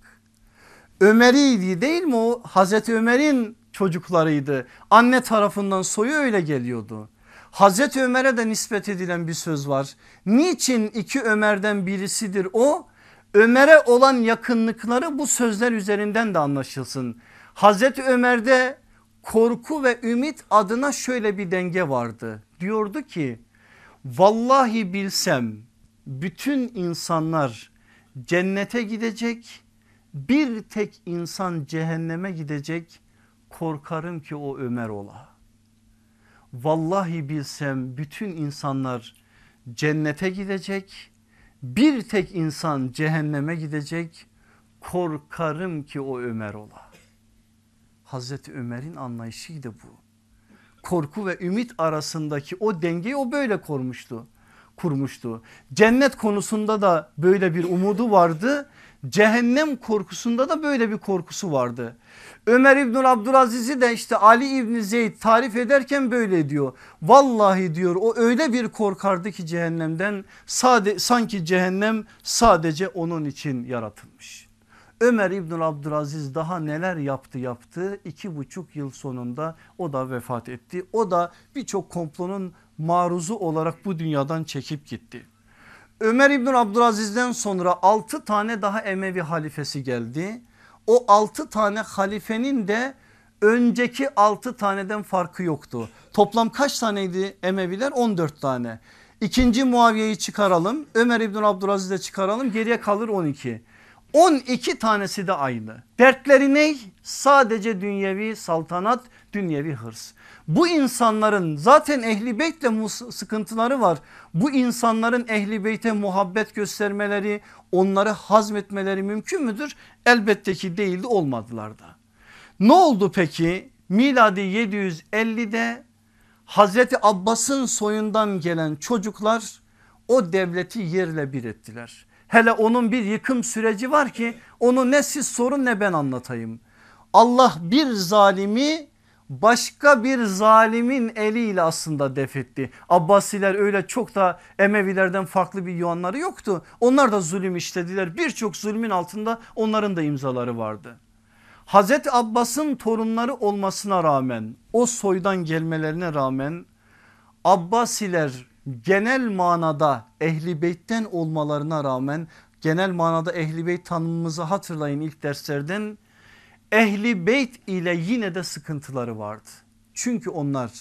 Ömer'iydi değil mi o? Hazreti Ömer'in çocuklarıydı. Anne tarafından soyu öyle geliyordu. Hazreti Ömer'e de nispet edilen bir söz var. Niçin iki Ömer'den birisidir o? Ömer'e olan yakınlıkları bu sözler üzerinden de anlaşılsın. Hazreti Ömer'de korku ve ümit adına şöyle bir denge vardı. Diyordu ki vallahi bilsem bütün insanlar cennete gidecek bir tek insan cehenneme gidecek korkarım ki o Ömer ola. Vallahi bilsem bütün insanlar cennete gidecek bir tek insan cehenneme gidecek korkarım ki o Ömer ola. Hazreti Ömer'in anlayışıydı bu. Korku ve ümit arasındaki o dengeyi o böyle kormuştu kurmuştu. Cennet konusunda da böyle bir umudu vardı. Cehennem korkusunda da böyle bir korkusu vardı. Ömer İbnül Abdülaziz'i de işte Ali İbni Zeyd tarif ederken böyle diyor. Vallahi diyor o öyle bir korkardı ki cehennemden sade, sanki cehennem sadece onun için yaratılmış. Ömer İbnül Abdülaziz daha neler yaptı yaptı iki buçuk yıl sonunda o da vefat etti. O da birçok komplonun maruzu olarak bu dünyadan çekip gitti. Ömer İbn Abdülaziz'den sonra 6 tane daha Emevi halifesi geldi. O 6 tane halifenin de önceki 6 taneden farkı yoktu. Toplam kaç taneydi Emeviler? 14 tane. İkinci Muaviye'yi çıkaralım. Ömer İbn Abdülaziz'i çıkaralım. Geriye kalır 12. 12 tanesi de aynı. Dertleri ne? Sadece dünyevi saltanat, dünyevi hırs. Bu insanların zaten ehli beytle sıkıntıları var. Bu insanların ehli beyte muhabbet göstermeleri onları hazmetmeleri mümkün müdür? Elbette ki değildi olmadılar da. Ne oldu peki? Miladi 750'de Hazreti Abbas'ın soyundan gelen çocuklar o devleti yerle bir ettiler. Hele onun bir yıkım süreci var ki onu ne siz sorun ne ben anlatayım. Allah bir zalimi başka bir zalimin eliyle aslında defetti. Abbasiler öyle çok da Emevilerden farklı bir yuanları yoktu. Onlar da zulüm işlediler. Birçok zulmün altında onların da imzaları vardı. Hazreti Abbas'ın torunları olmasına rağmen o soydan gelmelerine rağmen Abbasiler genel manada ehli beytten olmalarına rağmen genel manada ehli beyt tanımımızı hatırlayın ilk derslerden ehli beyt ile yine de sıkıntıları vardı. Çünkü onlar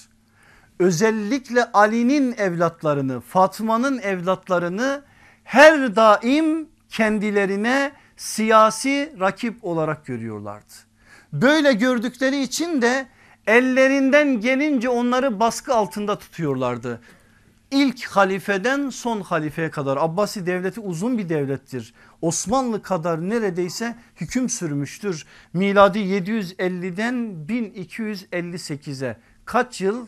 özellikle Ali'nin evlatlarını Fatma'nın evlatlarını her daim kendilerine siyasi rakip olarak görüyorlardı. Böyle gördükleri için de ellerinden gelince onları baskı altında tutuyorlardı. İlk halifeden son halifeye kadar Abbasi devleti uzun bir devlettir. Osmanlı kadar neredeyse hüküm sürmüştür. Miladi 750'den 1258'e kaç yıl?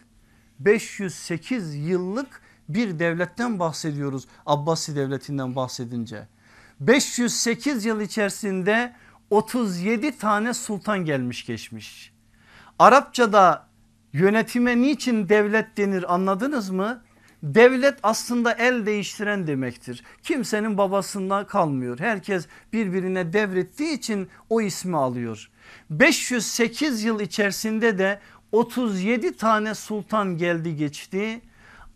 508 yıllık bir devletten bahsediyoruz Abbasi devletinden bahsedince. 508 yıl içerisinde 37 tane sultan gelmiş geçmiş. Arapçada yönetime niçin devlet denir anladınız mı? Devlet aslında el değiştiren demektir. Kimsenin babasından kalmıyor. Herkes birbirine devrettiği için o ismi alıyor. 508 yıl içerisinde de 37 tane sultan geldi geçti.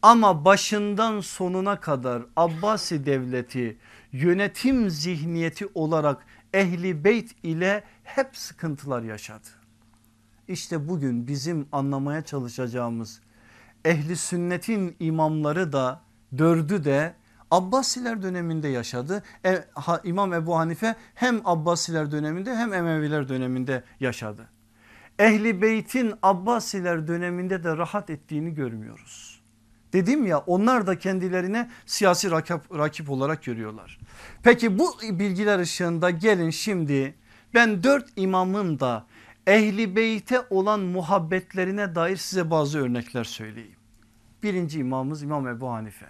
Ama başından sonuna kadar Abbasi devleti yönetim zihniyeti olarak ehli beyt ile hep sıkıntılar yaşadı. İşte bugün bizim anlamaya çalışacağımız ehli sünnetin imamları da dördü de Abbasiler döneminde yaşadı. E, ha, İmam Ebu Hanife hem Abbasiler döneminde hem Emeviler döneminde yaşadı. Ehli beytin Abbasiler döneminde de rahat ettiğini görmüyoruz. Dedim ya onlar da kendilerine siyasi rakip, rakip olarak görüyorlar. Peki bu bilgiler ışığında gelin şimdi ben dört imamın da ehli beyte olan muhabbetlerine dair size bazı örnekler söyleyeyim. Birinci imamımız İmam Ebu Hanife.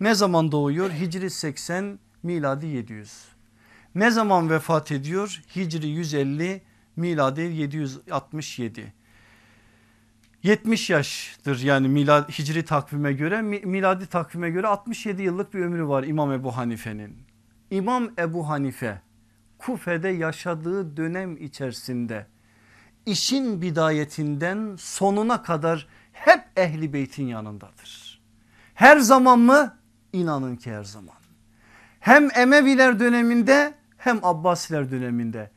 Ne zaman doğuyor? Hicri 80 miladi 700. Ne zaman vefat ediyor? Hicri 150 miladi 767. 70 yaştır yani milad, hicri takvime göre miladi takvime göre 67 yıllık bir ömrü var İmam Ebu Hanife'nin. İmam Ebu Hanife Kufe'de yaşadığı dönem içerisinde işin bidayetinden sonuna kadar hep ehli beytin yanındadır. Her zaman mı? İnanın ki her zaman. Hem Emeviler döneminde hem Abbasiler döneminde.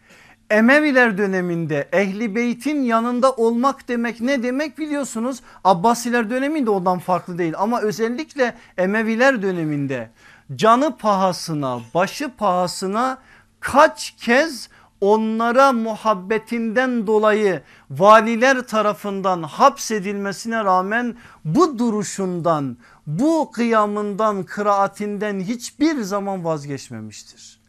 Emeviler döneminde ehli beytin yanında olmak demek ne demek biliyorsunuz Abbasiler döneminde ondan farklı değil ama özellikle Emeviler döneminde canı pahasına başı pahasına kaç kez onlara muhabbetinden dolayı valiler tarafından hapsedilmesine rağmen bu duruşundan bu kıyamından kıraatinden hiçbir zaman vazgeçmemiştir.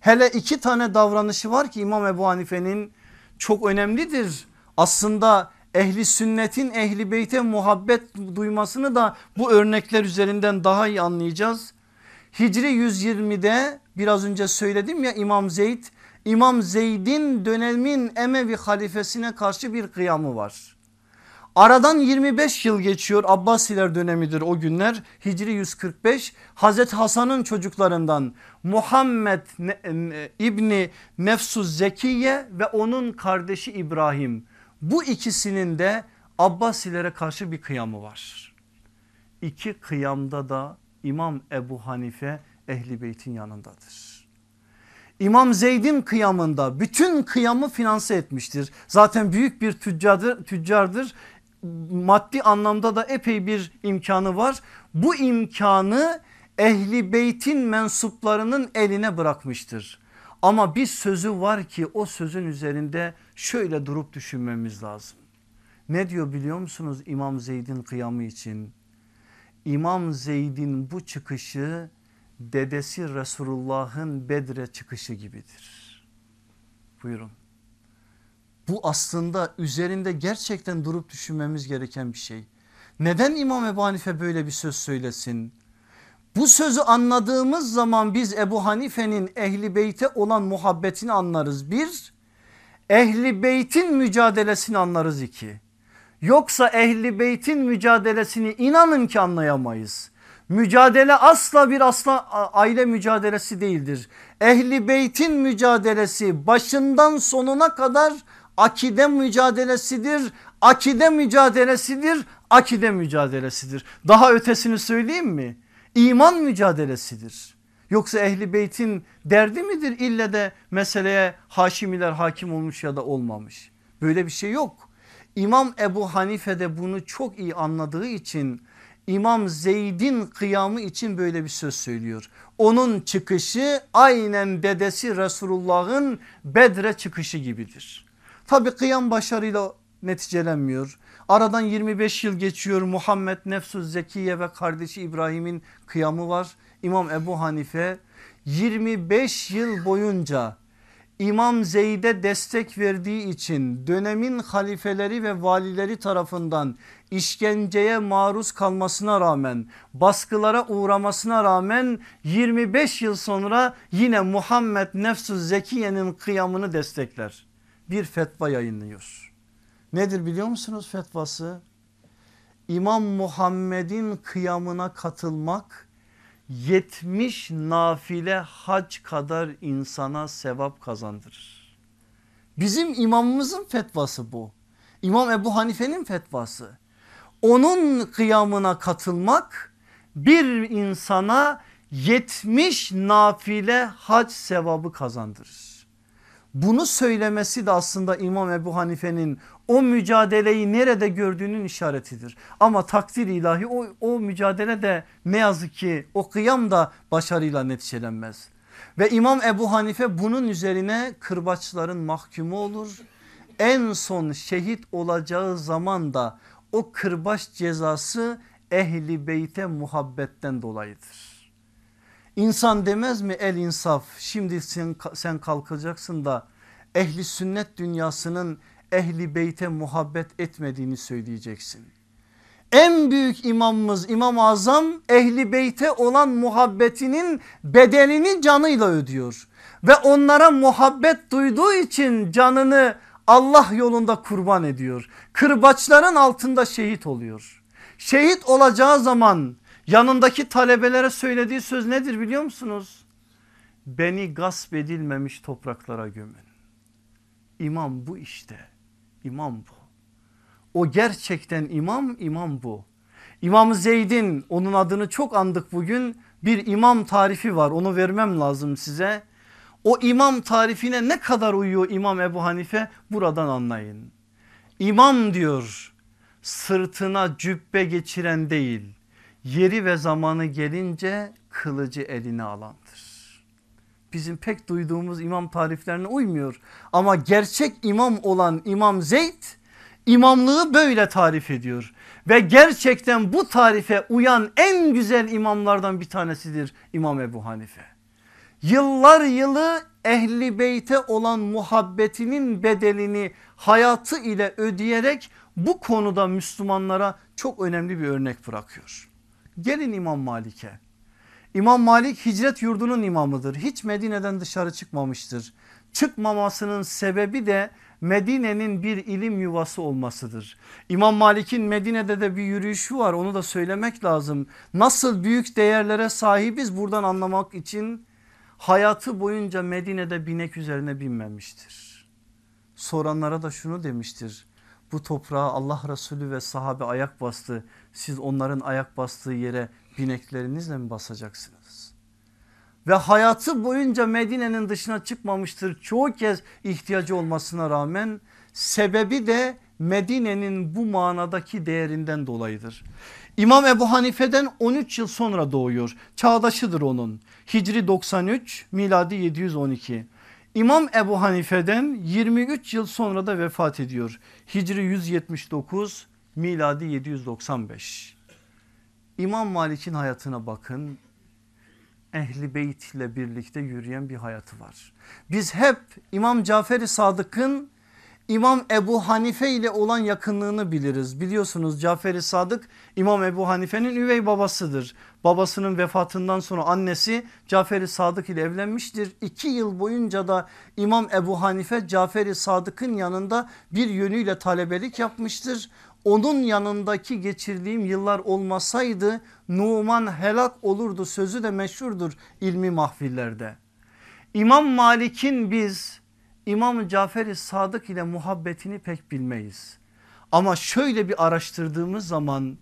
Hele iki tane davranışı var ki İmam Ebu Hanife'nin çok önemlidir. Aslında ehli sünnetin ehli beyte muhabbet duymasını da bu örnekler üzerinden daha iyi anlayacağız. Hicri 120'de biraz önce söyledim ya İmam Zeyd İmam Zeyd'in dönemin Emevi halifesine karşı bir kıyamı var. Aradan 25 yıl geçiyor Abbasiler dönemidir o günler Hicri 145 Hazreti Hasan'ın çocuklarından Muhammed İbni Nefsuz Zekiye ve onun kardeşi İbrahim bu ikisinin de Abbasilere karşı bir kıyamı var. İki kıyamda da İmam Ebu Hanife Ehli Beyt'in yanındadır. İmam Zeyd'in kıyamında bütün kıyamı finanse etmiştir. Zaten büyük bir tüccardır, tüccardır. Maddi anlamda da epey bir imkanı var. Bu imkanı ehli beytin mensuplarının eline bırakmıştır. Ama bir sözü var ki o sözün üzerinde şöyle durup düşünmemiz lazım. Ne diyor biliyor musunuz İmam Zeyd'in kıyamı için? İmam Zeyd'in bu çıkışı dedesi Resulullah'ın Bedre çıkışı gibidir. Buyurun. Bu aslında üzerinde gerçekten durup düşünmemiz gereken bir şey. Neden İmam Ebu Hanife böyle bir söz söylesin? Bu sözü anladığımız zaman biz Ebu Hanife'nin ehli beyte olan muhabbetini anlarız. Bir, ehli beytin mücadelesini anlarız iki. Yoksa ehli beytin mücadelesini inanın ki anlayamayız. Mücadele asla bir asla aile mücadelesi değildir. Ehli beytin mücadelesi başından sonuna kadar akide mücadelesidir. Akide mücadelesidir. Akide mücadelesidir. Daha ötesini söyleyeyim mi? İman mücadelesidir. Yoksa ehli beytin derdi midir ille de meseleye Haşimiler hakim olmuş ya da olmamış. Böyle bir şey yok. İmam Ebu Hanife de bunu çok iyi anladığı için İmam Zeyd'in kıyamı için böyle bir söz söylüyor. Onun çıkışı aynen dedesi Resulullah'ın Bedre çıkışı gibidir. Tabi kıyam başarıyla neticelenmiyor. Aradan 25 yıl geçiyor Muhammed Nefsuz Zekiye ve kardeşi İbrahim'in kıyamı var. İmam Ebu Hanife 25 yıl boyunca İmam Zeyd'e destek verdiği için dönemin halifeleri ve valileri tarafından işkenceye maruz kalmasına rağmen baskılara uğramasına rağmen 25 yıl sonra yine Muhammed Nefsuz Zekiye'nin kıyamını destekler. Bir fetva yayınlıyor. Nedir biliyor musunuz fetvası? İmam Muhammed'in kıyamına katılmak 70 nafile hac kadar insana sevap kazandırır. Bizim imamımızın fetvası bu. İmam Ebu Hanife'nin fetvası. Onun kıyamına katılmak bir insana 70 nafile hac sevabı kazandırır. Bunu söylemesi de aslında İmam Ebu Hanife'nin o mücadeleyi nerede gördüğünün işaretidir. Ama takdir ilahi o, o mücadele de ne yazık ki o kıyam da başarıyla neticelenmez. Ve İmam Ebu Hanife bunun üzerine kırbaçların mahkumu olur. En son şehit olacağı zaman da o kırbaç cezası ehli beyte muhabbetten dolayıdır. İnsan demez mi el insaf şimdi sen, sen kalkacaksın da ehli sünnet dünyasının ehli beyte muhabbet etmediğini söyleyeceksin. En büyük imamımız İmam Azam ehli beyte olan muhabbetinin bedelini canıyla ödüyor. Ve onlara muhabbet duyduğu için canını Allah yolunda kurban ediyor. Kırbaçların altında şehit oluyor. Şehit olacağı zaman Yanındaki talebelere söylediği söz nedir biliyor musunuz? Beni gasp edilmemiş topraklara gömün. İmam bu işte. İmam bu. O gerçekten imam, imam bu. İmam Zeyd'in onun adını çok andık bugün bir imam tarifi var onu vermem lazım size. O imam tarifine ne kadar uyuyor İmam Ebu Hanife buradan anlayın. İmam diyor sırtına cübbe geçiren değil yeri ve zamanı gelince kılıcı eline alandır. Bizim pek duyduğumuz imam tariflerine uymuyor ama gerçek imam olan İmam Zeyd imamlığı böyle tarif ediyor. Ve gerçekten bu tarife uyan en güzel imamlardan bir tanesidir İmam Ebu Hanife. Yıllar yılı ehli beyte olan muhabbetinin bedelini hayatı ile ödeyerek bu konuda Müslümanlara çok önemli bir örnek bırakıyor. Gelin İmam Malik'e. İmam Malik hicret yurdunun imamıdır. Hiç Medine'den dışarı çıkmamıştır. Çıkmamasının sebebi de Medine'nin bir ilim yuvası olmasıdır. İmam Malik'in Medine'de de bir yürüyüşü var onu da söylemek lazım. Nasıl büyük değerlere sahibiz buradan anlamak için hayatı boyunca Medine'de binek üzerine binmemiştir. Soranlara da şunu demiştir bu toprağa Allah Resulü ve sahabe ayak bastı. Siz onların ayak bastığı yere bineklerinizle mi basacaksınız? Ve hayatı boyunca Medine'nin dışına çıkmamıştır. Çoğu kez ihtiyacı olmasına rağmen sebebi de Medine'nin bu manadaki değerinden dolayıdır. İmam Ebu Hanife'den 13 yıl sonra doğuyor. Çağdaşıdır onun. Hicri 93 miladi 712. İmam Ebu Hanife'den 23 yıl sonra da vefat ediyor. Hicri 179 miladi 795. İmam Malik'in hayatına bakın. Ehli Beyt ile birlikte yürüyen bir hayatı var. Biz hep İmam Cafer-i Sadık'ın İmam Ebu Hanife ile olan yakınlığını biliriz. Biliyorsunuz Cafer-i Sadık İmam Ebu Hanife'nin üvey babasıdır. Babasının vefatından sonra annesi Cafer-i Sadık ile evlenmiştir. İki yıl boyunca da İmam Ebu Hanife Cafer-i Sadık'ın yanında bir yönüyle talebelik yapmıştır. Onun yanındaki geçirdiğim yıllar olmasaydı Numan helak olurdu sözü de meşhurdur ilmi mahfillerde. İmam Malik'in biz İmam Cafer-i Sadık ile muhabbetini pek bilmeyiz. Ama şöyle bir araştırdığımız zaman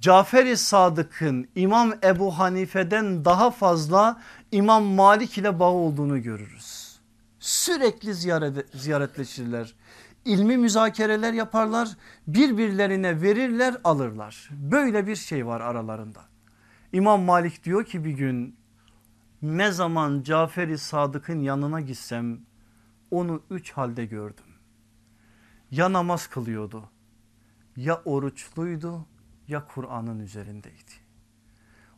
Cafer-i Sadık'ın İmam Ebu Hanife'den daha fazla İmam Malik ile bağ olduğunu görürüz. Sürekli ziyaret, ziyaretleşirler. İlmi müzakereler yaparlar birbirlerine verirler alırlar. Böyle bir şey var aralarında. İmam Malik diyor ki bir gün ne zaman Cafer-i Sadık'ın yanına gitsem onu üç halde gördüm. Ya namaz kılıyordu ya oruçluydu ya Kur'an'ın üzerindeydi.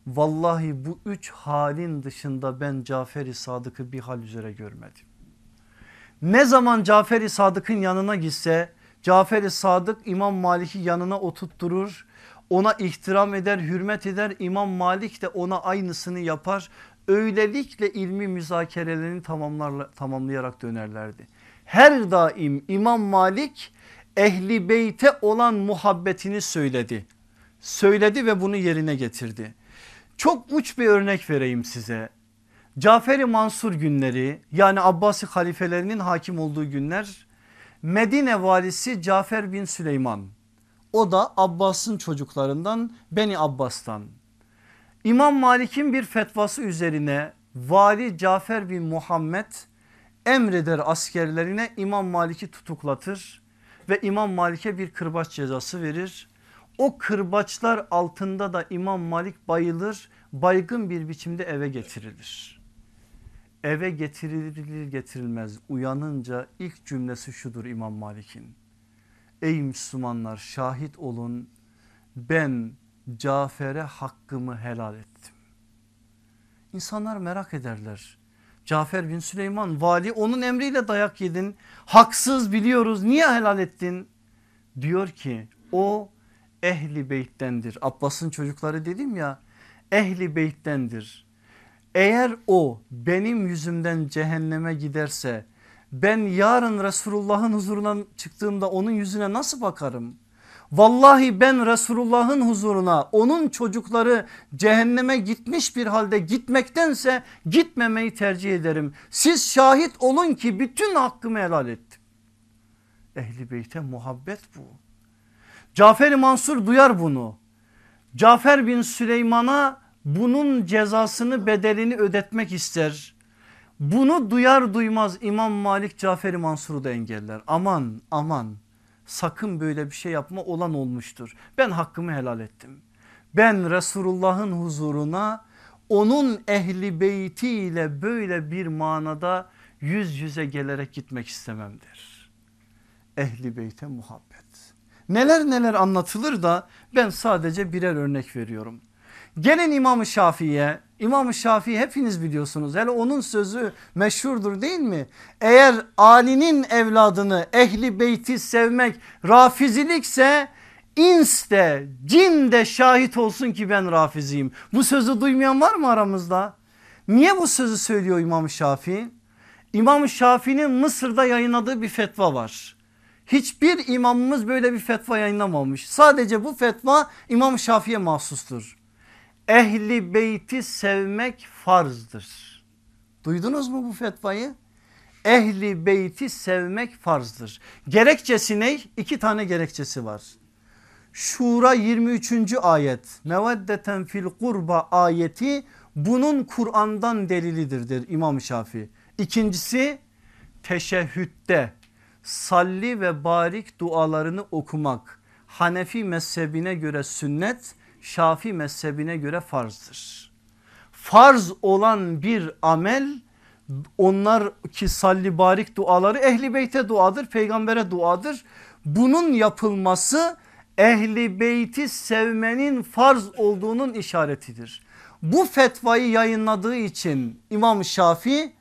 Vallahi bu üç halin dışında ben Cafer-i Sadık'ı bir hal üzere görmedim. Ne zaman Cafer-i Sadık'ın yanına gitse Cafer-i Sadık İmam Malik'i yanına oturtturur. Ona ihtiram eder, hürmet eder. İmam Malik de ona aynısını yapar. Öylelikle ilmi müzakerelerini tamamlar, tamamlayarak dönerlerdi. Her daim İmam Malik ehli beyte olan muhabbetini söyledi. Söyledi ve bunu yerine getirdi. Çok uç bir örnek vereyim size. Cafer-i Mansur günleri yani Abbasi halifelerinin hakim olduğu günler Medine valisi Cafer bin Süleyman o da Abbas'ın çocuklarından Beni Abbas'tan. İmam Malik'in bir fetvası üzerine vali Cafer bin Muhammed emreder askerlerine İmam Malik'i tutuklatır ve İmam Malik'e bir kırbaç cezası verir. O kırbaçlar altında da İmam Malik bayılır baygın bir biçimde eve getirilir. Eve getirilir getirilmez uyanınca ilk cümlesi şudur İmam Malik'in. Ey Müslümanlar şahit olun ben Cafer'e hakkımı helal ettim. İnsanlar merak ederler. Cafer bin Süleyman vali onun emriyle dayak yedin. Haksız biliyoruz niye helal ettin? Diyor ki o ehli beyttendir. Abbas'ın çocukları dedim ya ehli beyttendir. Eğer o benim yüzümden cehenneme giderse ben yarın Resulullah'ın huzuruna çıktığımda onun yüzüne nasıl bakarım? Vallahi ben Resulullah'ın huzuruna onun çocukları cehenneme gitmiş bir halde gitmektense gitmemeyi tercih ederim. Siz şahit olun ki bütün hakkımı helal ettim. Ehli beyte muhabbet bu. Cafer-i Mansur duyar bunu. Cafer bin Süleyman'a bunun cezasını bedelini ödetmek ister. Bunu duyar duymaz İmam Malik Cafer-i Mansur'u da engeller. Aman aman sakın böyle bir şey yapma olan olmuştur. Ben hakkımı helal ettim. Ben Resulullah'ın huzuruna onun ehli beytiyle böyle bir manada yüz yüze gelerek gitmek istememdir. Ehli beyte muhabbet. Neler neler anlatılır da ben sadece birer örnek veriyorum. Gelin İmam-ı Şafii'ye. İmam-ı Şafii hepiniz biliyorsunuz. Hele onun sözü meşhurdur değil mi? Eğer Ali'nin evladını ehli beyti sevmek rafizilikse ins de cin de şahit olsun ki ben rafiziyim. Bu sözü duymayan var mı aramızda? Niye bu sözü söylüyor İmam-ı Şafii? İmam-ı Şafii'nin Mısır'da yayınladığı bir fetva var. Hiçbir imamımız böyle bir fetva yayınlamamış. Sadece bu fetva İmam Şafii'ye mahsustur ehli beyti sevmek farzdır. Duydunuz mu bu fetvayı? Ehli beyti sevmek farzdır. Gerekçesi ne? İki tane gerekçesi var. Şura 23. ayet meveddeten fil kurba ayeti bunun Kur'an'dan delilidir der İmam Şafii. İkincisi teşehhütte salli ve barik dualarını okumak Hanefi mezhebine göre sünnet Şafi mezhebine göre farzdır. Farz olan bir amel onlar ki salli barik duaları ehli beyte duadır peygambere duadır. Bunun yapılması ehli beyti sevmenin farz olduğunun işaretidir. Bu fetvayı yayınladığı için İmam Şafi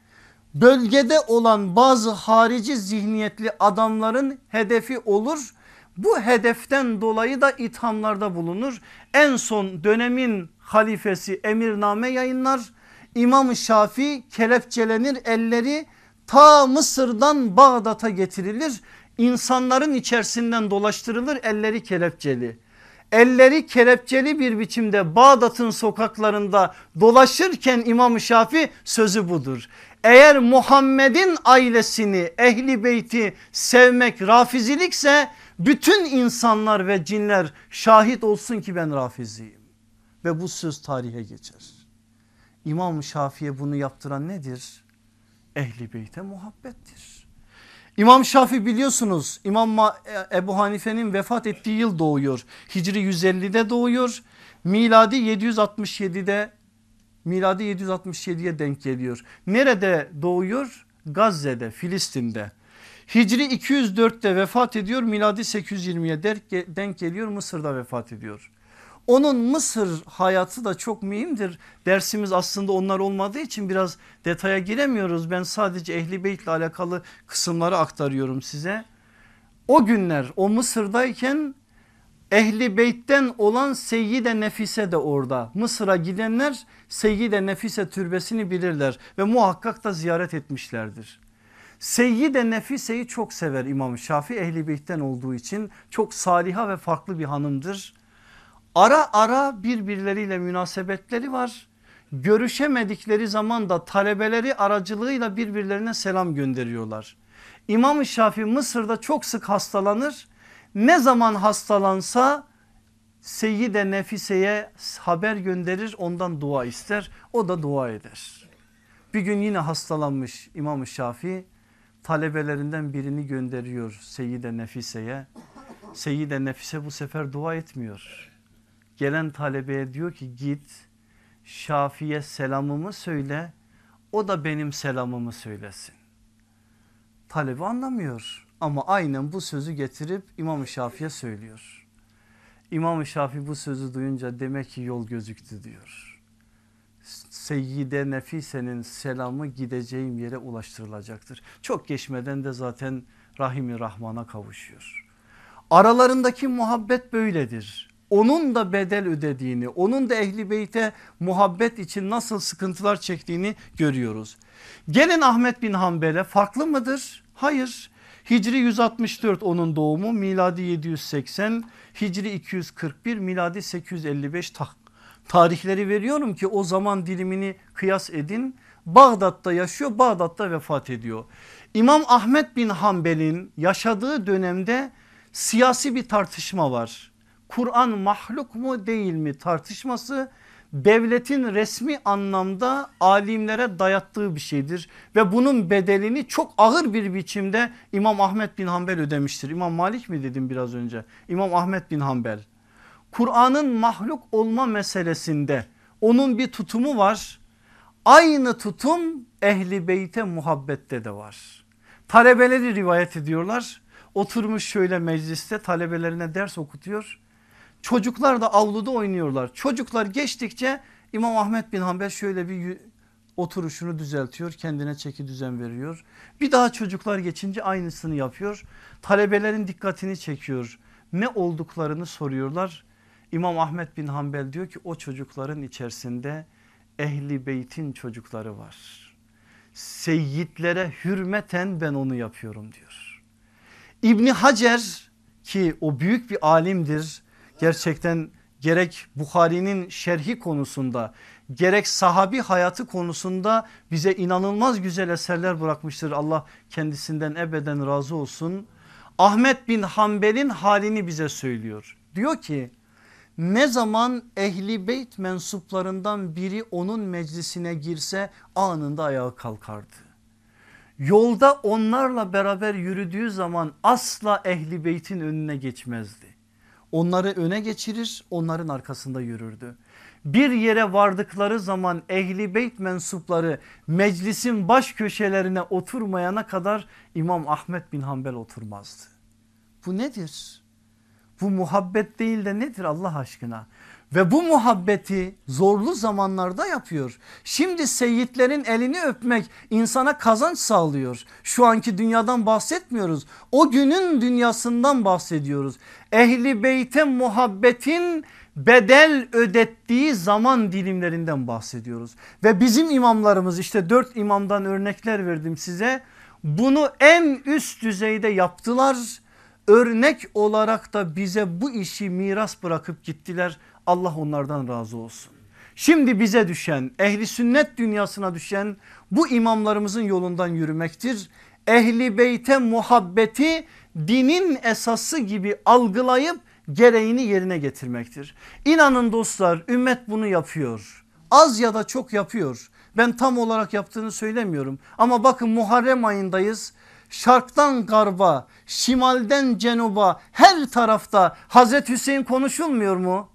bölgede olan bazı harici zihniyetli adamların hedefi olur bu hedeften dolayı da ithamlarda bulunur. En son dönemin halifesi emirname yayınlar. İmam Şafi kelepçelenir elleri ta Mısır'dan Bağdat'a getirilir. insanların içerisinden dolaştırılır elleri kelepçeli. Elleri kelepçeli bir biçimde Bağdat'ın sokaklarında dolaşırken İmam Şafi sözü budur. Eğer Muhammed'in ailesini ehli beyti sevmek rafizilikse bütün insanlar ve cinler şahit olsun ki ben rafiziyim. Ve bu söz tarihe geçer. İmam Şafi'ye bunu yaptıran nedir? Ehli beyte muhabbettir. İmam Şafi biliyorsunuz İmam e, Ebu Hanife'nin vefat ettiği yıl doğuyor. Hicri 150'de doğuyor. Miladi 767'de miladi 767'ye denk geliyor. Nerede doğuyor? Gazze'de Filistin'de. Hicri 204'te vefat ediyor miladi 820'ye denk geliyor Mısır'da vefat ediyor. Onun Mısır hayatı da çok mühimdir. Dersimiz aslında onlar olmadığı için biraz detaya giremiyoruz. Ben sadece Ehli Beyt ile alakalı kısımları aktarıyorum size. O günler o Mısır'dayken Ehli Beyt'ten olan Seyyide Nefise de orada. Mısır'a gidenler Seyyide Nefise türbesini bilirler ve muhakkak da ziyaret etmişlerdir. Seyyide Nefise'yi çok sever İmam Şafii Ehli Beyt'ten olduğu için çok saliha ve farklı bir hanımdır. Ara ara birbirleriyle münasebetleri var. Görüşemedikleri zaman da talebeleri aracılığıyla birbirlerine selam gönderiyorlar. İmam Şafii Mısır'da çok sık hastalanır. Ne zaman hastalansa Seyyide Nefise'ye haber gönderir ondan dua ister o da dua eder. Bir gün yine hastalanmış İmam Şafii talebelerinden birini gönderiyor Seyyide Nefise'ye. Seyyide Nefise bu sefer dua etmiyor. Gelen talebeye diyor ki git Şafi'ye selamımı söyle o da benim selamımı söylesin. Talebe anlamıyor ama aynen bu sözü getirip İmam-ı Şafi'ye söylüyor. İmam-ı Şafi bu sözü duyunca demek ki yol gözüktü diyor. Seyyide Nefise'nin selamı gideceğim yere ulaştırılacaktır. Çok geçmeden de zaten Rahimi Rahman'a kavuşuyor. Aralarındaki muhabbet böyledir. Onun da bedel ödediğini, onun da ehli beyte muhabbet için nasıl sıkıntılar çektiğini görüyoruz. Gelin Ahmet bin Hanbel'e farklı mıdır? Hayır. Hicri 164 onun doğumu miladi 780 Hicri 241 miladi 855 tarihleri veriyorum ki o zaman dilimini kıyas edin. Bağdat'ta yaşıyor Bağdat'ta vefat ediyor. İmam Ahmet bin Hanbel'in yaşadığı dönemde siyasi bir tartışma var. Kur'an mahluk mu değil mi tartışması devletin resmi anlamda alimlere dayattığı bir şeydir. Ve bunun bedelini çok ağır bir biçimde İmam Ahmet bin Hanbel ödemiştir. İmam Malik mi dedim biraz önce? İmam Ahmet bin Hanbel. Kur'an'ın mahluk olma meselesinde onun bir tutumu var. Aynı tutum ehli beyte muhabbette de var. Talebeleri rivayet ediyorlar. Oturmuş şöyle mecliste talebelerine ders okutuyor. Çocuklar da avluda oynuyorlar. Çocuklar geçtikçe İmam Ahmet bin Hanbel şöyle bir oturuşunu düzeltiyor. Kendine çeki düzen veriyor. Bir daha çocuklar geçince aynısını yapıyor. Talebelerin dikkatini çekiyor. Ne olduklarını soruyorlar. İmam Ahmet bin Hanbel diyor ki o çocukların içerisinde ehli beytin çocukları var. Seyyidlere hürmeten ben onu yapıyorum diyor. İbni Hacer ki o büyük bir alimdir gerçekten gerek Bukhari'nin şerhi konusunda gerek sahabi hayatı konusunda bize inanılmaz güzel eserler bırakmıştır. Allah kendisinden ebeden razı olsun. Ahmet bin Hanbel'in halini bize söylüyor. Diyor ki ne zaman ehli beyt mensuplarından biri onun meclisine girse anında ayağa kalkardı. Yolda onlarla beraber yürüdüğü zaman asla ehli beytin önüne geçmezdi. Onları öne geçirir onların arkasında yürürdü. Bir yere vardıkları zaman ehli beyt mensupları meclisin baş köşelerine oturmayana kadar İmam Ahmet bin Hanbel oturmazdı. Bu nedir? Bu muhabbet değil de nedir Allah aşkına? Ve bu muhabbeti zorlu zamanlarda yapıyor. Şimdi seyitlerin elini öpmek insana kazanç sağlıyor. Şu anki dünyadan bahsetmiyoruz. O günün dünyasından bahsediyoruz. Ehli beyte muhabbetin bedel ödettiği zaman dilimlerinden bahsediyoruz. Ve bizim imamlarımız işte dört imamdan örnekler verdim size. Bunu en üst düzeyde yaptılar. Örnek olarak da bize bu işi miras bırakıp gittiler. Allah onlardan razı olsun. Şimdi bize düşen ehli sünnet dünyasına düşen bu imamlarımızın yolundan yürümektir. Ehli beyte muhabbeti dinin esası gibi algılayıp gereğini yerine getirmektir. İnanın dostlar ümmet bunu yapıyor. Az ya da çok yapıyor. Ben tam olarak yaptığını söylemiyorum. Ama bakın Muharrem ayındayız. Şarktan garba, şimalden cenuba her tarafta Hazreti Hüseyin konuşulmuyor mu?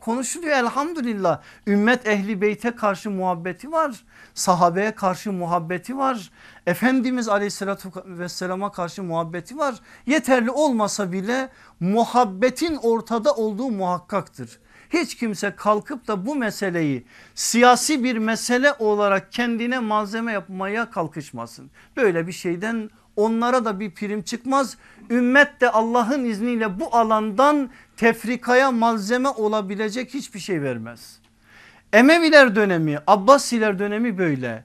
Konuşuluyor elhamdülillah. Ümmet ehli beyte karşı muhabbeti var. Sahabeye karşı muhabbeti var. Efendimiz aleyhissalatü vesselama karşı muhabbeti var. Yeterli olmasa bile muhabbetin ortada olduğu muhakkaktır. Hiç kimse kalkıp da bu meseleyi siyasi bir mesele olarak kendine malzeme yapmaya kalkışmasın. Böyle bir şeyden onlara da bir prim çıkmaz. Ümmet de Allah'ın izniyle bu alandan tefrikaya malzeme olabilecek hiçbir şey vermez. Emeviler dönemi Abbasiler dönemi böyle.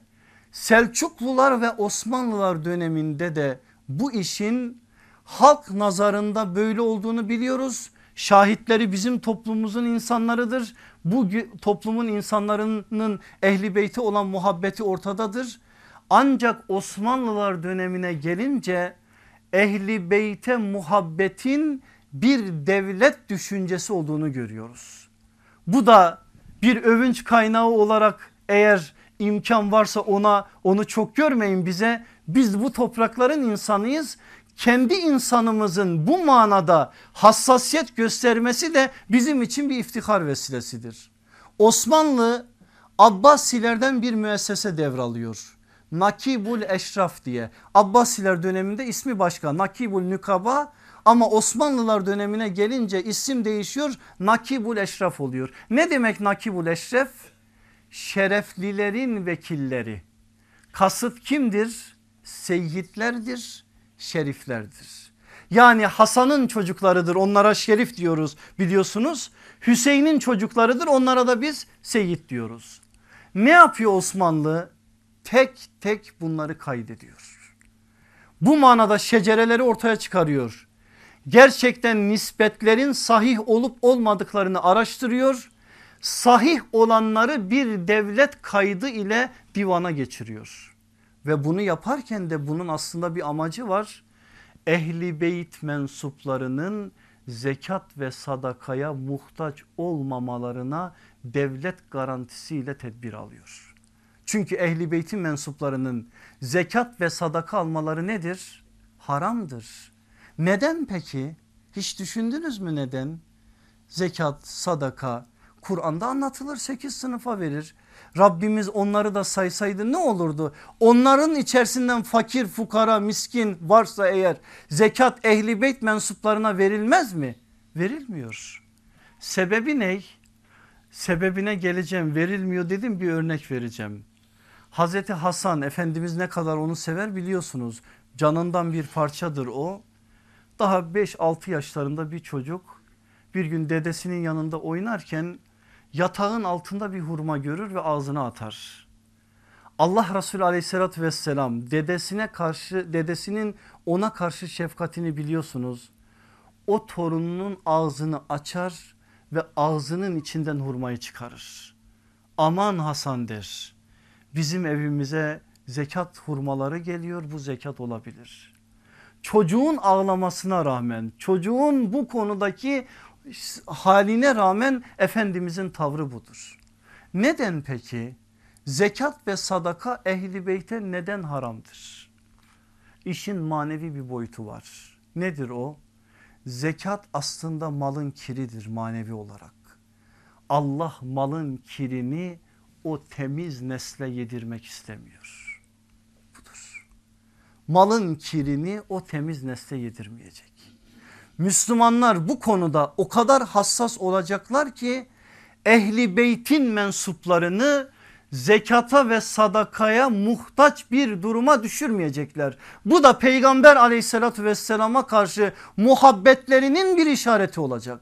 Selçuklular ve Osmanlılar döneminde de bu işin halk nazarında böyle olduğunu biliyoruz. Şahitleri bizim toplumumuzun insanlarıdır. Bu toplumun insanların ehli beyti olan muhabbeti ortadadır. Ancak Osmanlılar dönemine gelince ehli beyte muhabbetin bir devlet düşüncesi olduğunu görüyoruz. Bu da bir övünç kaynağı olarak eğer imkan varsa ona onu çok görmeyin bize. Biz bu toprakların insanıyız. Kendi insanımızın bu manada hassasiyet göstermesi de bizim için bir iftihar vesilesidir. Osmanlı Abbasilerden bir müessese devralıyor. Nakibul Eşraf diye Abbasiler döneminde ismi başka Nakibul Nükaba ama Osmanlılar dönemine gelince isim değişiyor Nakibul Eşraf oluyor. Ne demek Nakibul Eşref? Şereflilerin vekilleri. Kasıt kimdir? Seyyidlerdir, şeriflerdir. Yani Hasan'ın çocuklarıdır onlara şerif diyoruz biliyorsunuz. Hüseyin'in çocuklarıdır onlara da biz seyit diyoruz. Ne yapıyor Osmanlı? Tek tek bunları kaydediyor. Bu manada şecereleri ortaya çıkarıyor gerçekten nispetlerin sahih olup olmadıklarını araştırıyor. Sahih olanları bir devlet kaydı ile divana geçiriyor. Ve bunu yaparken de bunun aslında bir amacı var. Ehli beyt mensuplarının zekat ve sadakaya muhtaç olmamalarına devlet garantisiyle tedbir alıyor. Çünkü ehli beytin mensuplarının zekat ve sadaka almaları nedir? Haramdır. Neden peki? Hiç düşündünüz mü neden? Zekat, sadaka Kur'an'da anlatılır 8 sınıfa verir. Rabbimiz onları da saysaydı ne olurdu? Onların içerisinden fakir, fukara, miskin varsa eğer zekat ehli beyt mensuplarına verilmez mi? Verilmiyor. Sebebi ne? Sebebine geleceğim verilmiyor dedim bir örnek vereceğim. Hazreti Hasan Efendimiz ne kadar onu sever biliyorsunuz. Canından bir parçadır o. Daha 5-6 yaşlarında bir çocuk bir gün dedesinin yanında oynarken yatağın altında bir hurma görür ve ağzına atar. Allah Resulü aleyhissalatü vesselam dedesine karşı dedesinin ona karşı şefkatini biliyorsunuz. O torununun ağzını açar ve ağzının içinden hurmayı çıkarır. Aman Hasan der bizim evimize zekat hurmaları geliyor bu zekat olabilir çocuğun ağlamasına rağmen çocuğun bu konudaki haline rağmen Efendimizin tavrı budur. Neden peki? Zekat ve sadaka ehli beyte neden haramdır? İşin manevi bir boyutu var. Nedir o? Zekat aslında malın kiridir manevi olarak. Allah malın kirini o temiz nesle yedirmek istemiyor malın kirini o temiz nesle yedirmeyecek. Müslümanlar bu konuda o kadar hassas olacaklar ki ehli beytin mensuplarını zekata ve sadakaya muhtaç bir duruma düşürmeyecekler. Bu da peygamber aleyhissalatü vesselama karşı muhabbetlerinin bir işareti olacak.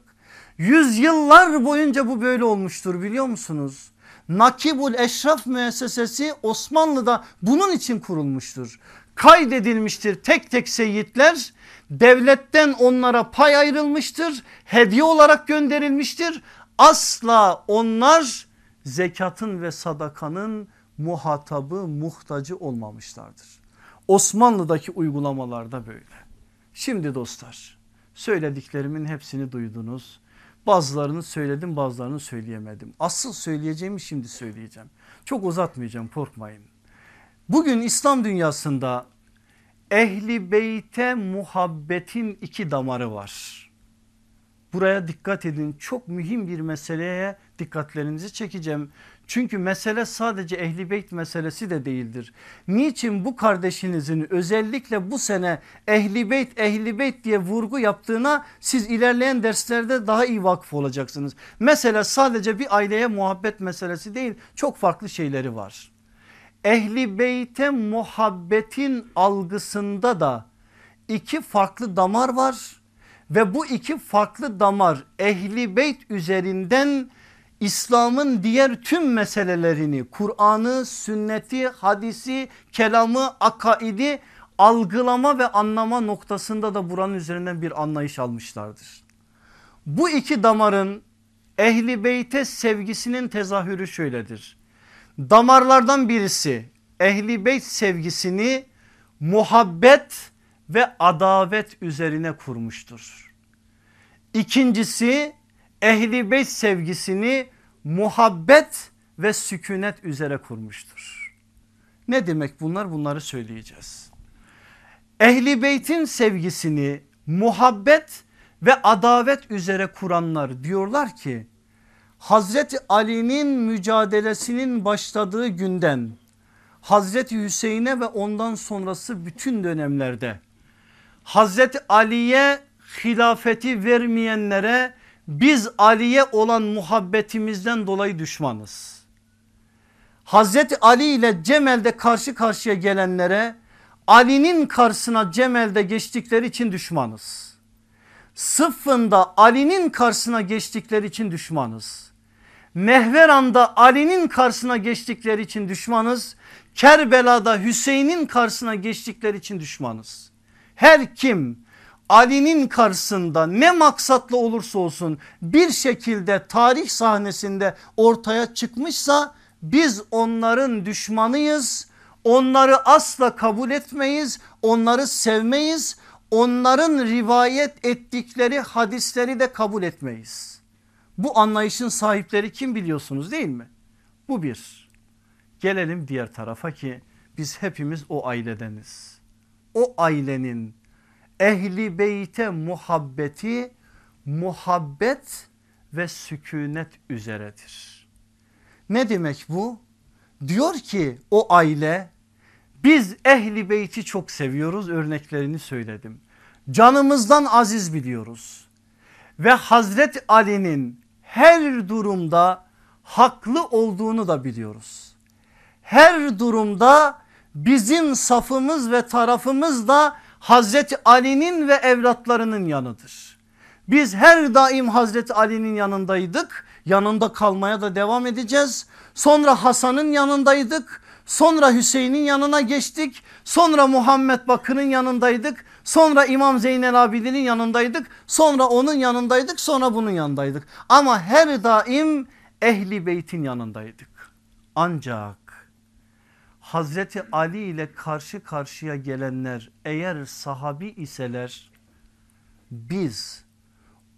Yüzyıllar boyunca bu böyle olmuştur biliyor musunuz? Nakibul Eşraf müessesesi Osmanlı'da bunun için kurulmuştur. Kaydedilmiştir tek tek seyitler devletten onlara pay ayrılmıştır hediye olarak gönderilmiştir. Asla onlar zekatın ve sadakanın muhatabı muhtacı olmamışlardır. Osmanlı'daki uygulamalarda böyle. Şimdi dostlar söylediklerimin hepsini duydunuz. Bazılarını söyledim bazılarını söyleyemedim. Asıl söyleyeceğimi şimdi söyleyeceğim. Çok uzatmayacağım korkmayın. Bugün İslam dünyasında ehli beyte muhabbetin iki damarı var. Buraya dikkat edin çok mühim bir meseleye dikkatlerinizi çekeceğim. Çünkü mesele sadece ehli beyt meselesi de değildir. Niçin bu kardeşinizin özellikle bu sene ehli beyt ehli beyt diye vurgu yaptığına siz ilerleyen derslerde daha iyi vakıf olacaksınız. Mesela sadece bir aileye muhabbet meselesi değil çok farklı şeyleri var. Ehli beyte muhabbetin algısında da iki farklı damar var ve bu iki farklı damar ehli beyt üzerinden İslam'ın diğer tüm meselelerini Kur'an'ı, sünneti, hadisi, kelamı, akaidi algılama ve anlama noktasında da buranın üzerinden bir anlayış almışlardır. Bu iki damarın ehli beyte sevgisinin tezahürü şöyledir. Damarlardan birisi ehli beyt sevgisini muhabbet ve adavet üzerine kurmuştur. İkincisi ehli beyt sevgisini muhabbet ve sükunet üzere kurmuştur. Ne demek bunlar bunları söyleyeceğiz. Ehli beytin sevgisini muhabbet ve adavet üzere kuranlar diyorlar ki Hazreti Ali'nin mücadelesinin başladığı günden Hazreti Hüseyin'e ve ondan sonrası bütün dönemlerde Hazreti Ali'ye hilafeti vermeyenlere biz Ali'ye olan muhabbetimizden dolayı düşmanız. Hazreti Ali ile Cemel'de karşı karşıya gelenlere Ali'nin karşısına Cemel'de geçtikleri için düşmanız. Sıffında Ali'nin karşısına geçtikleri için düşmanız. Nehveran'da Ali'nin karşısına geçtikleri için düşmanız. Kerbela'da Hüseyin'in karşısına geçtikleri için düşmanız. Her kim Ali'nin karşısında ne maksatlı olursa olsun bir şekilde tarih sahnesinde ortaya çıkmışsa biz onların düşmanıyız. Onları asla kabul etmeyiz, onları sevmeyiz, onların rivayet ettikleri hadisleri de kabul etmeyiz. Bu anlayışın sahipleri kim biliyorsunuz değil mi? Bu bir. Gelelim diğer tarafa ki biz hepimiz o ailedeniz. O ailenin ehli beyte muhabbeti muhabbet ve sükunet üzeredir. Ne demek bu? Diyor ki o aile biz ehli beyti çok seviyoruz örneklerini söyledim. Canımızdan aziz biliyoruz. Ve Hazret Ali'nin her durumda haklı olduğunu da biliyoruz. Her durumda bizim safımız ve tarafımız da Hazreti Ali'nin ve evlatlarının yanıdır. Biz her daim Hazreti Ali'nin yanındaydık. Yanında kalmaya da devam edeceğiz. Sonra Hasan'ın yanındaydık. Sonra Hüseyin'in yanına geçtik. Sonra Muhammed Bakır'ın yanındaydık. Sonra İmam Zeynel Abidin'in yanındaydık. Sonra onun yanındaydık. Sonra bunun yanındaydık. Ama her daim Ehli Beyt'in yanındaydık. Ancak Hazreti Ali ile karşı karşıya gelenler eğer sahabi iseler biz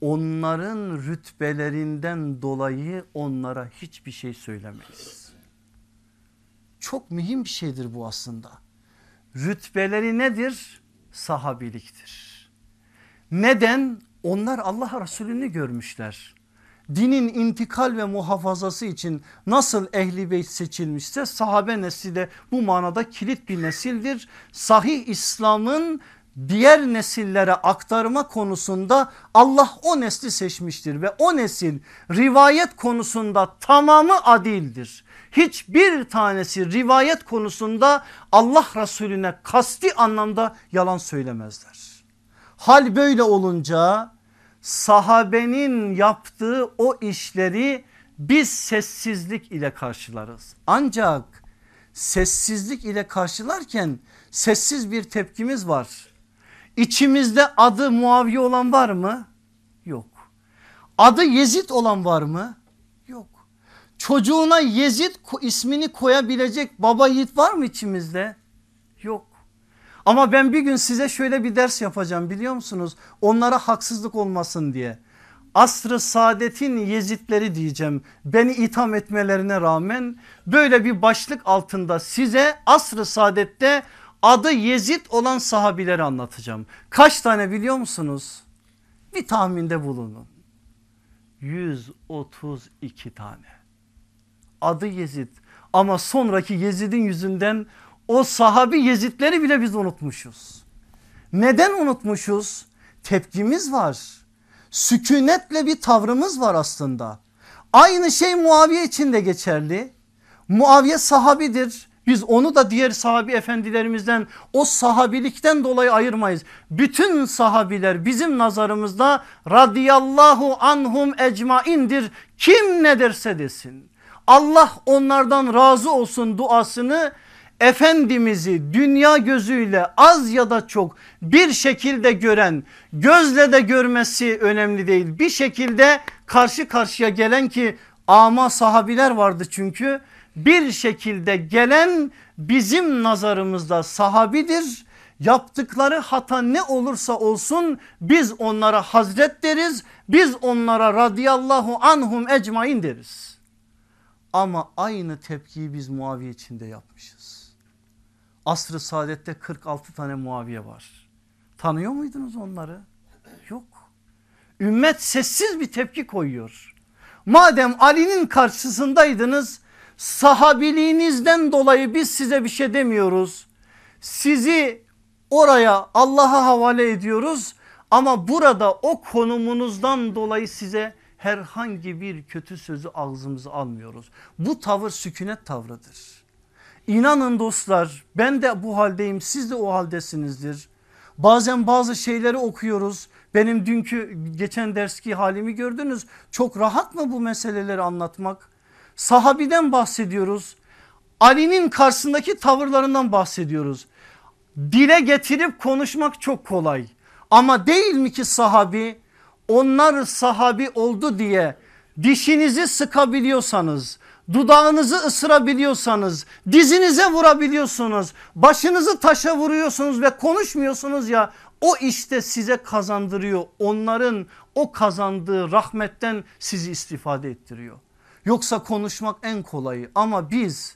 onların rütbelerinden dolayı onlara hiçbir şey söylemeyiz. Çok mühim bir şeydir bu aslında. Rütbeleri nedir? Sahabiliktir. Neden? Onlar Allah Resulü'nü görmüşler dinin intikal ve muhafazası için nasıl ehli beyt seçilmişse sahabe nesli de bu manada kilit bir nesildir. Sahih İslam'ın diğer nesillere aktarma konusunda Allah o nesli seçmiştir ve o nesil rivayet konusunda tamamı adildir. Hiçbir tanesi rivayet konusunda Allah Resulüne kasti anlamda yalan söylemezler. Hal böyle olunca sahabenin yaptığı o işleri biz sessizlik ile karşılarız. Ancak sessizlik ile karşılarken sessiz bir tepkimiz var. İçimizde adı Muaviye olan var mı? Yok. Adı Yezid olan var mı? Yok. Çocuğuna Yezid ismini koyabilecek baba yiğit var mı içimizde? Yok. Ama ben bir gün size şöyle bir ders yapacağım biliyor musunuz? Onlara haksızlık olmasın diye. Asr-ı saadetin yezitleri diyeceğim. Beni itham etmelerine rağmen böyle bir başlık altında size asr-ı saadette adı Yezid olan sahabileri anlatacağım. Kaç tane biliyor musunuz? Bir tahminde bulunun. 132 tane. Adı Yezid ama sonraki Yezid'in yüzünden o sahabi Yezidleri bile biz unutmuşuz. Neden unutmuşuz? Tepkimiz var. Sükunetle bir tavrımız var aslında. Aynı şey Muaviye için de geçerli. Muaviye sahabidir. Biz onu da diğer sahabi efendilerimizden o sahabilikten dolayı ayırmayız. Bütün sahabiler bizim nazarımızda radıyallahu anhum ecmaindir. Kim ne derse desin. Allah onlardan razı olsun duasını Efendimiz'i dünya gözüyle az ya da çok bir şekilde gören gözle de görmesi önemli değil. Bir şekilde karşı karşıya gelen ki ama sahabiler vardı çünkü bir şekilde gelen bizim nazarımızda sahabidir. Yaptıkları hata ne olursa olsun biz onlara hazret deriz. Biz onlara radıyallahu anhum ecmain deriz. Ama aynı tepkiyi biz Muaviye için de yapmışız. Asr-ı saadette 46 tane Muaviye var. Tanıyor muydunuz onları? Yok. Ümmet sessiz bir tepki koyuyor. Madem Ali'nin karşısındaydınız sahabiliğinizden dolayı biz size bir şey demiyoruz. Sizi oraya Allah'a havale ediyoruz ama burada o konumunuzdan dolayı size herhangi bir kötü sözü ağzımıza almıyoruz. Bu tavır sükunet tavrıdır. İnanın dostlar ben de bu haldeyim siz de o haldesinizdir. Bazen bazı şeyleri okuyoruz. Benim dünkü geçen derski halimi gördünüz. Çok rahat mı bu meseleleri anlatmak? Sahabiden bahsediyoruz. Ali'nin karşısındaki tavırlarından bahsediyoruz. Dile getirip konuşmak çok kolay. Ama değil mi ki sahabi onlar sahabi oldu diye dişinizi sıkabiliyorsanız dudağınızı ısırabiliyorsanız dizinize vurabiliyorsunuz başınızı taşa vuruyorsunuz ve konuşmuyorsunuz ya o işte size kazandırıyor onların o kazandığı rahmetten sizi istifade ettiriyor. Yoksa konuşmak en kolayı ama biz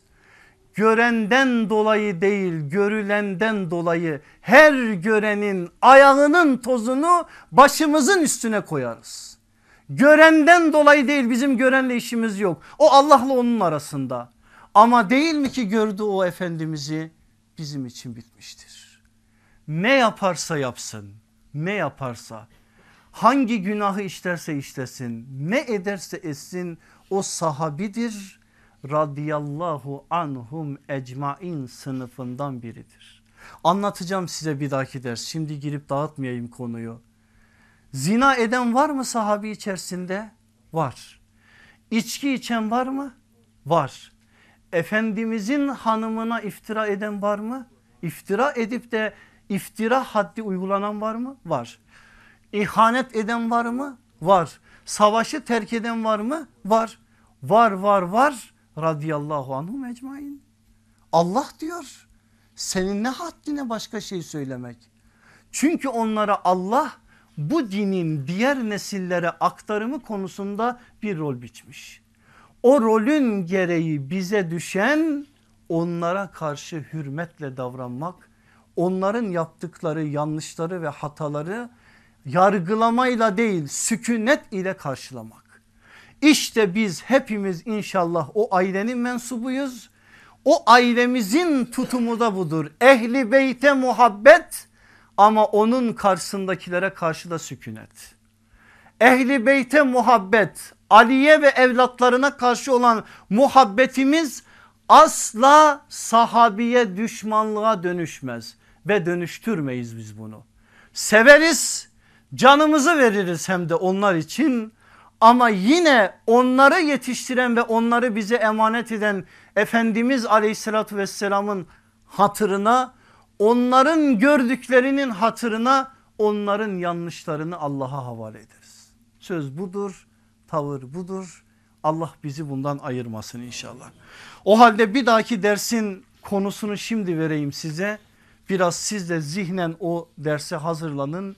görenden dolayı değil görülenden dolayı her görenin ayağının tozunu başımızın üstüne koyarız. Görenden dolayı değil bizim görenle işimiz yok. O Allah'la onun arasında. Ama değil mi ki gördü o Efendimiz'i bizim için bitmiştir. Ne yaparsa yapsın ne yaparsa hangi günahı işlerse işlesin ne ederse etsin o sahabidir radıyallahu anhum ecmain sınıfından biridir. Anlatacağım size bir dahaki ders şimdi girip dağıtmayayım konuyu. Zina eden var mı sahabi içerisinde? Var. İçki içen var mı? Var. Efendimizin hanımına iftira eden var mı? İftira edip de iftira haddi uygulanan var mı? Var. İhanet eden var mı? Var. Savaşı terk eden var mı? Var. Var var var radıyallahu anhum ecmain. Allah diyor senin ne haddine başka şey söylemek. Çünkü onlara Allah bu dinin diğer nesillere aktarımı konusunda bir rol biçmiş. O rolün gereği bize düşen onlara karşı hürmetle davranmak, onların yaptıkları yanlışları ve hataları yargılamayla değil sükunet ile karşılamak. İşte biz hepimiz inşallah o ailenin mensubuyuz. O ailemizin tutumu da budur. Ehli beyte muhabbet ama onun karşısındakilere karşı da sükunet. Ehli beyte muhabbet Aliye ve evlatlarına karşı olan muhabbetimiz asla sahabiye düşmanlığa dönüşmez ve dönüştürmeyiz biz bunu. Severiz canımızı veririz hem de onlar için Ama yine onları yetiştiren ve onları bize emanet eden Efendimiz aleyhissalatü vesselamın hatırına onların gördüklerinin hatırına onların yanlışlarını Allah'a havale ederiz. Söz budur, tavır budur. Allah bizi bundan ayırmasın inşallah. O halde bir dahaki dersin konusunu şimdi vereyim size. Biraz siz de zihnen o derse hazırlanın.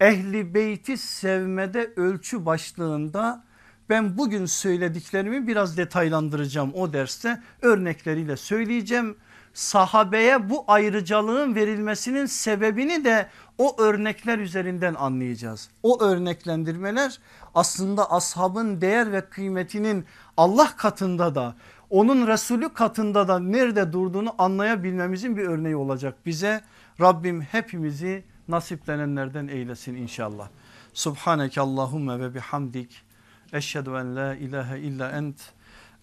Ehli beyti sevmede ölçü başlığında ben bugün söylediklerimi biraz detaylandıracağım o derste örnekleriyle söyleyeceğim. Sahabeye bu ayrıcalığın verilmesinin sebebini de o örnekler üzerinden anlayacağız. O örneklendirmeler aslında ashabın değer ve kıymetinin Allah katında da onun Resulü katında da nerede durduğunu anlayabilmemizin bir örneği olacak bize. Rabbim hepimizi nasiplenenlerden eylesin inşallah. Subhaneke Allahümme ve bihamdik. Eşhedü en la ilahe illa ent.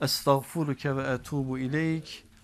Estağfuruke ve etubu ileyk.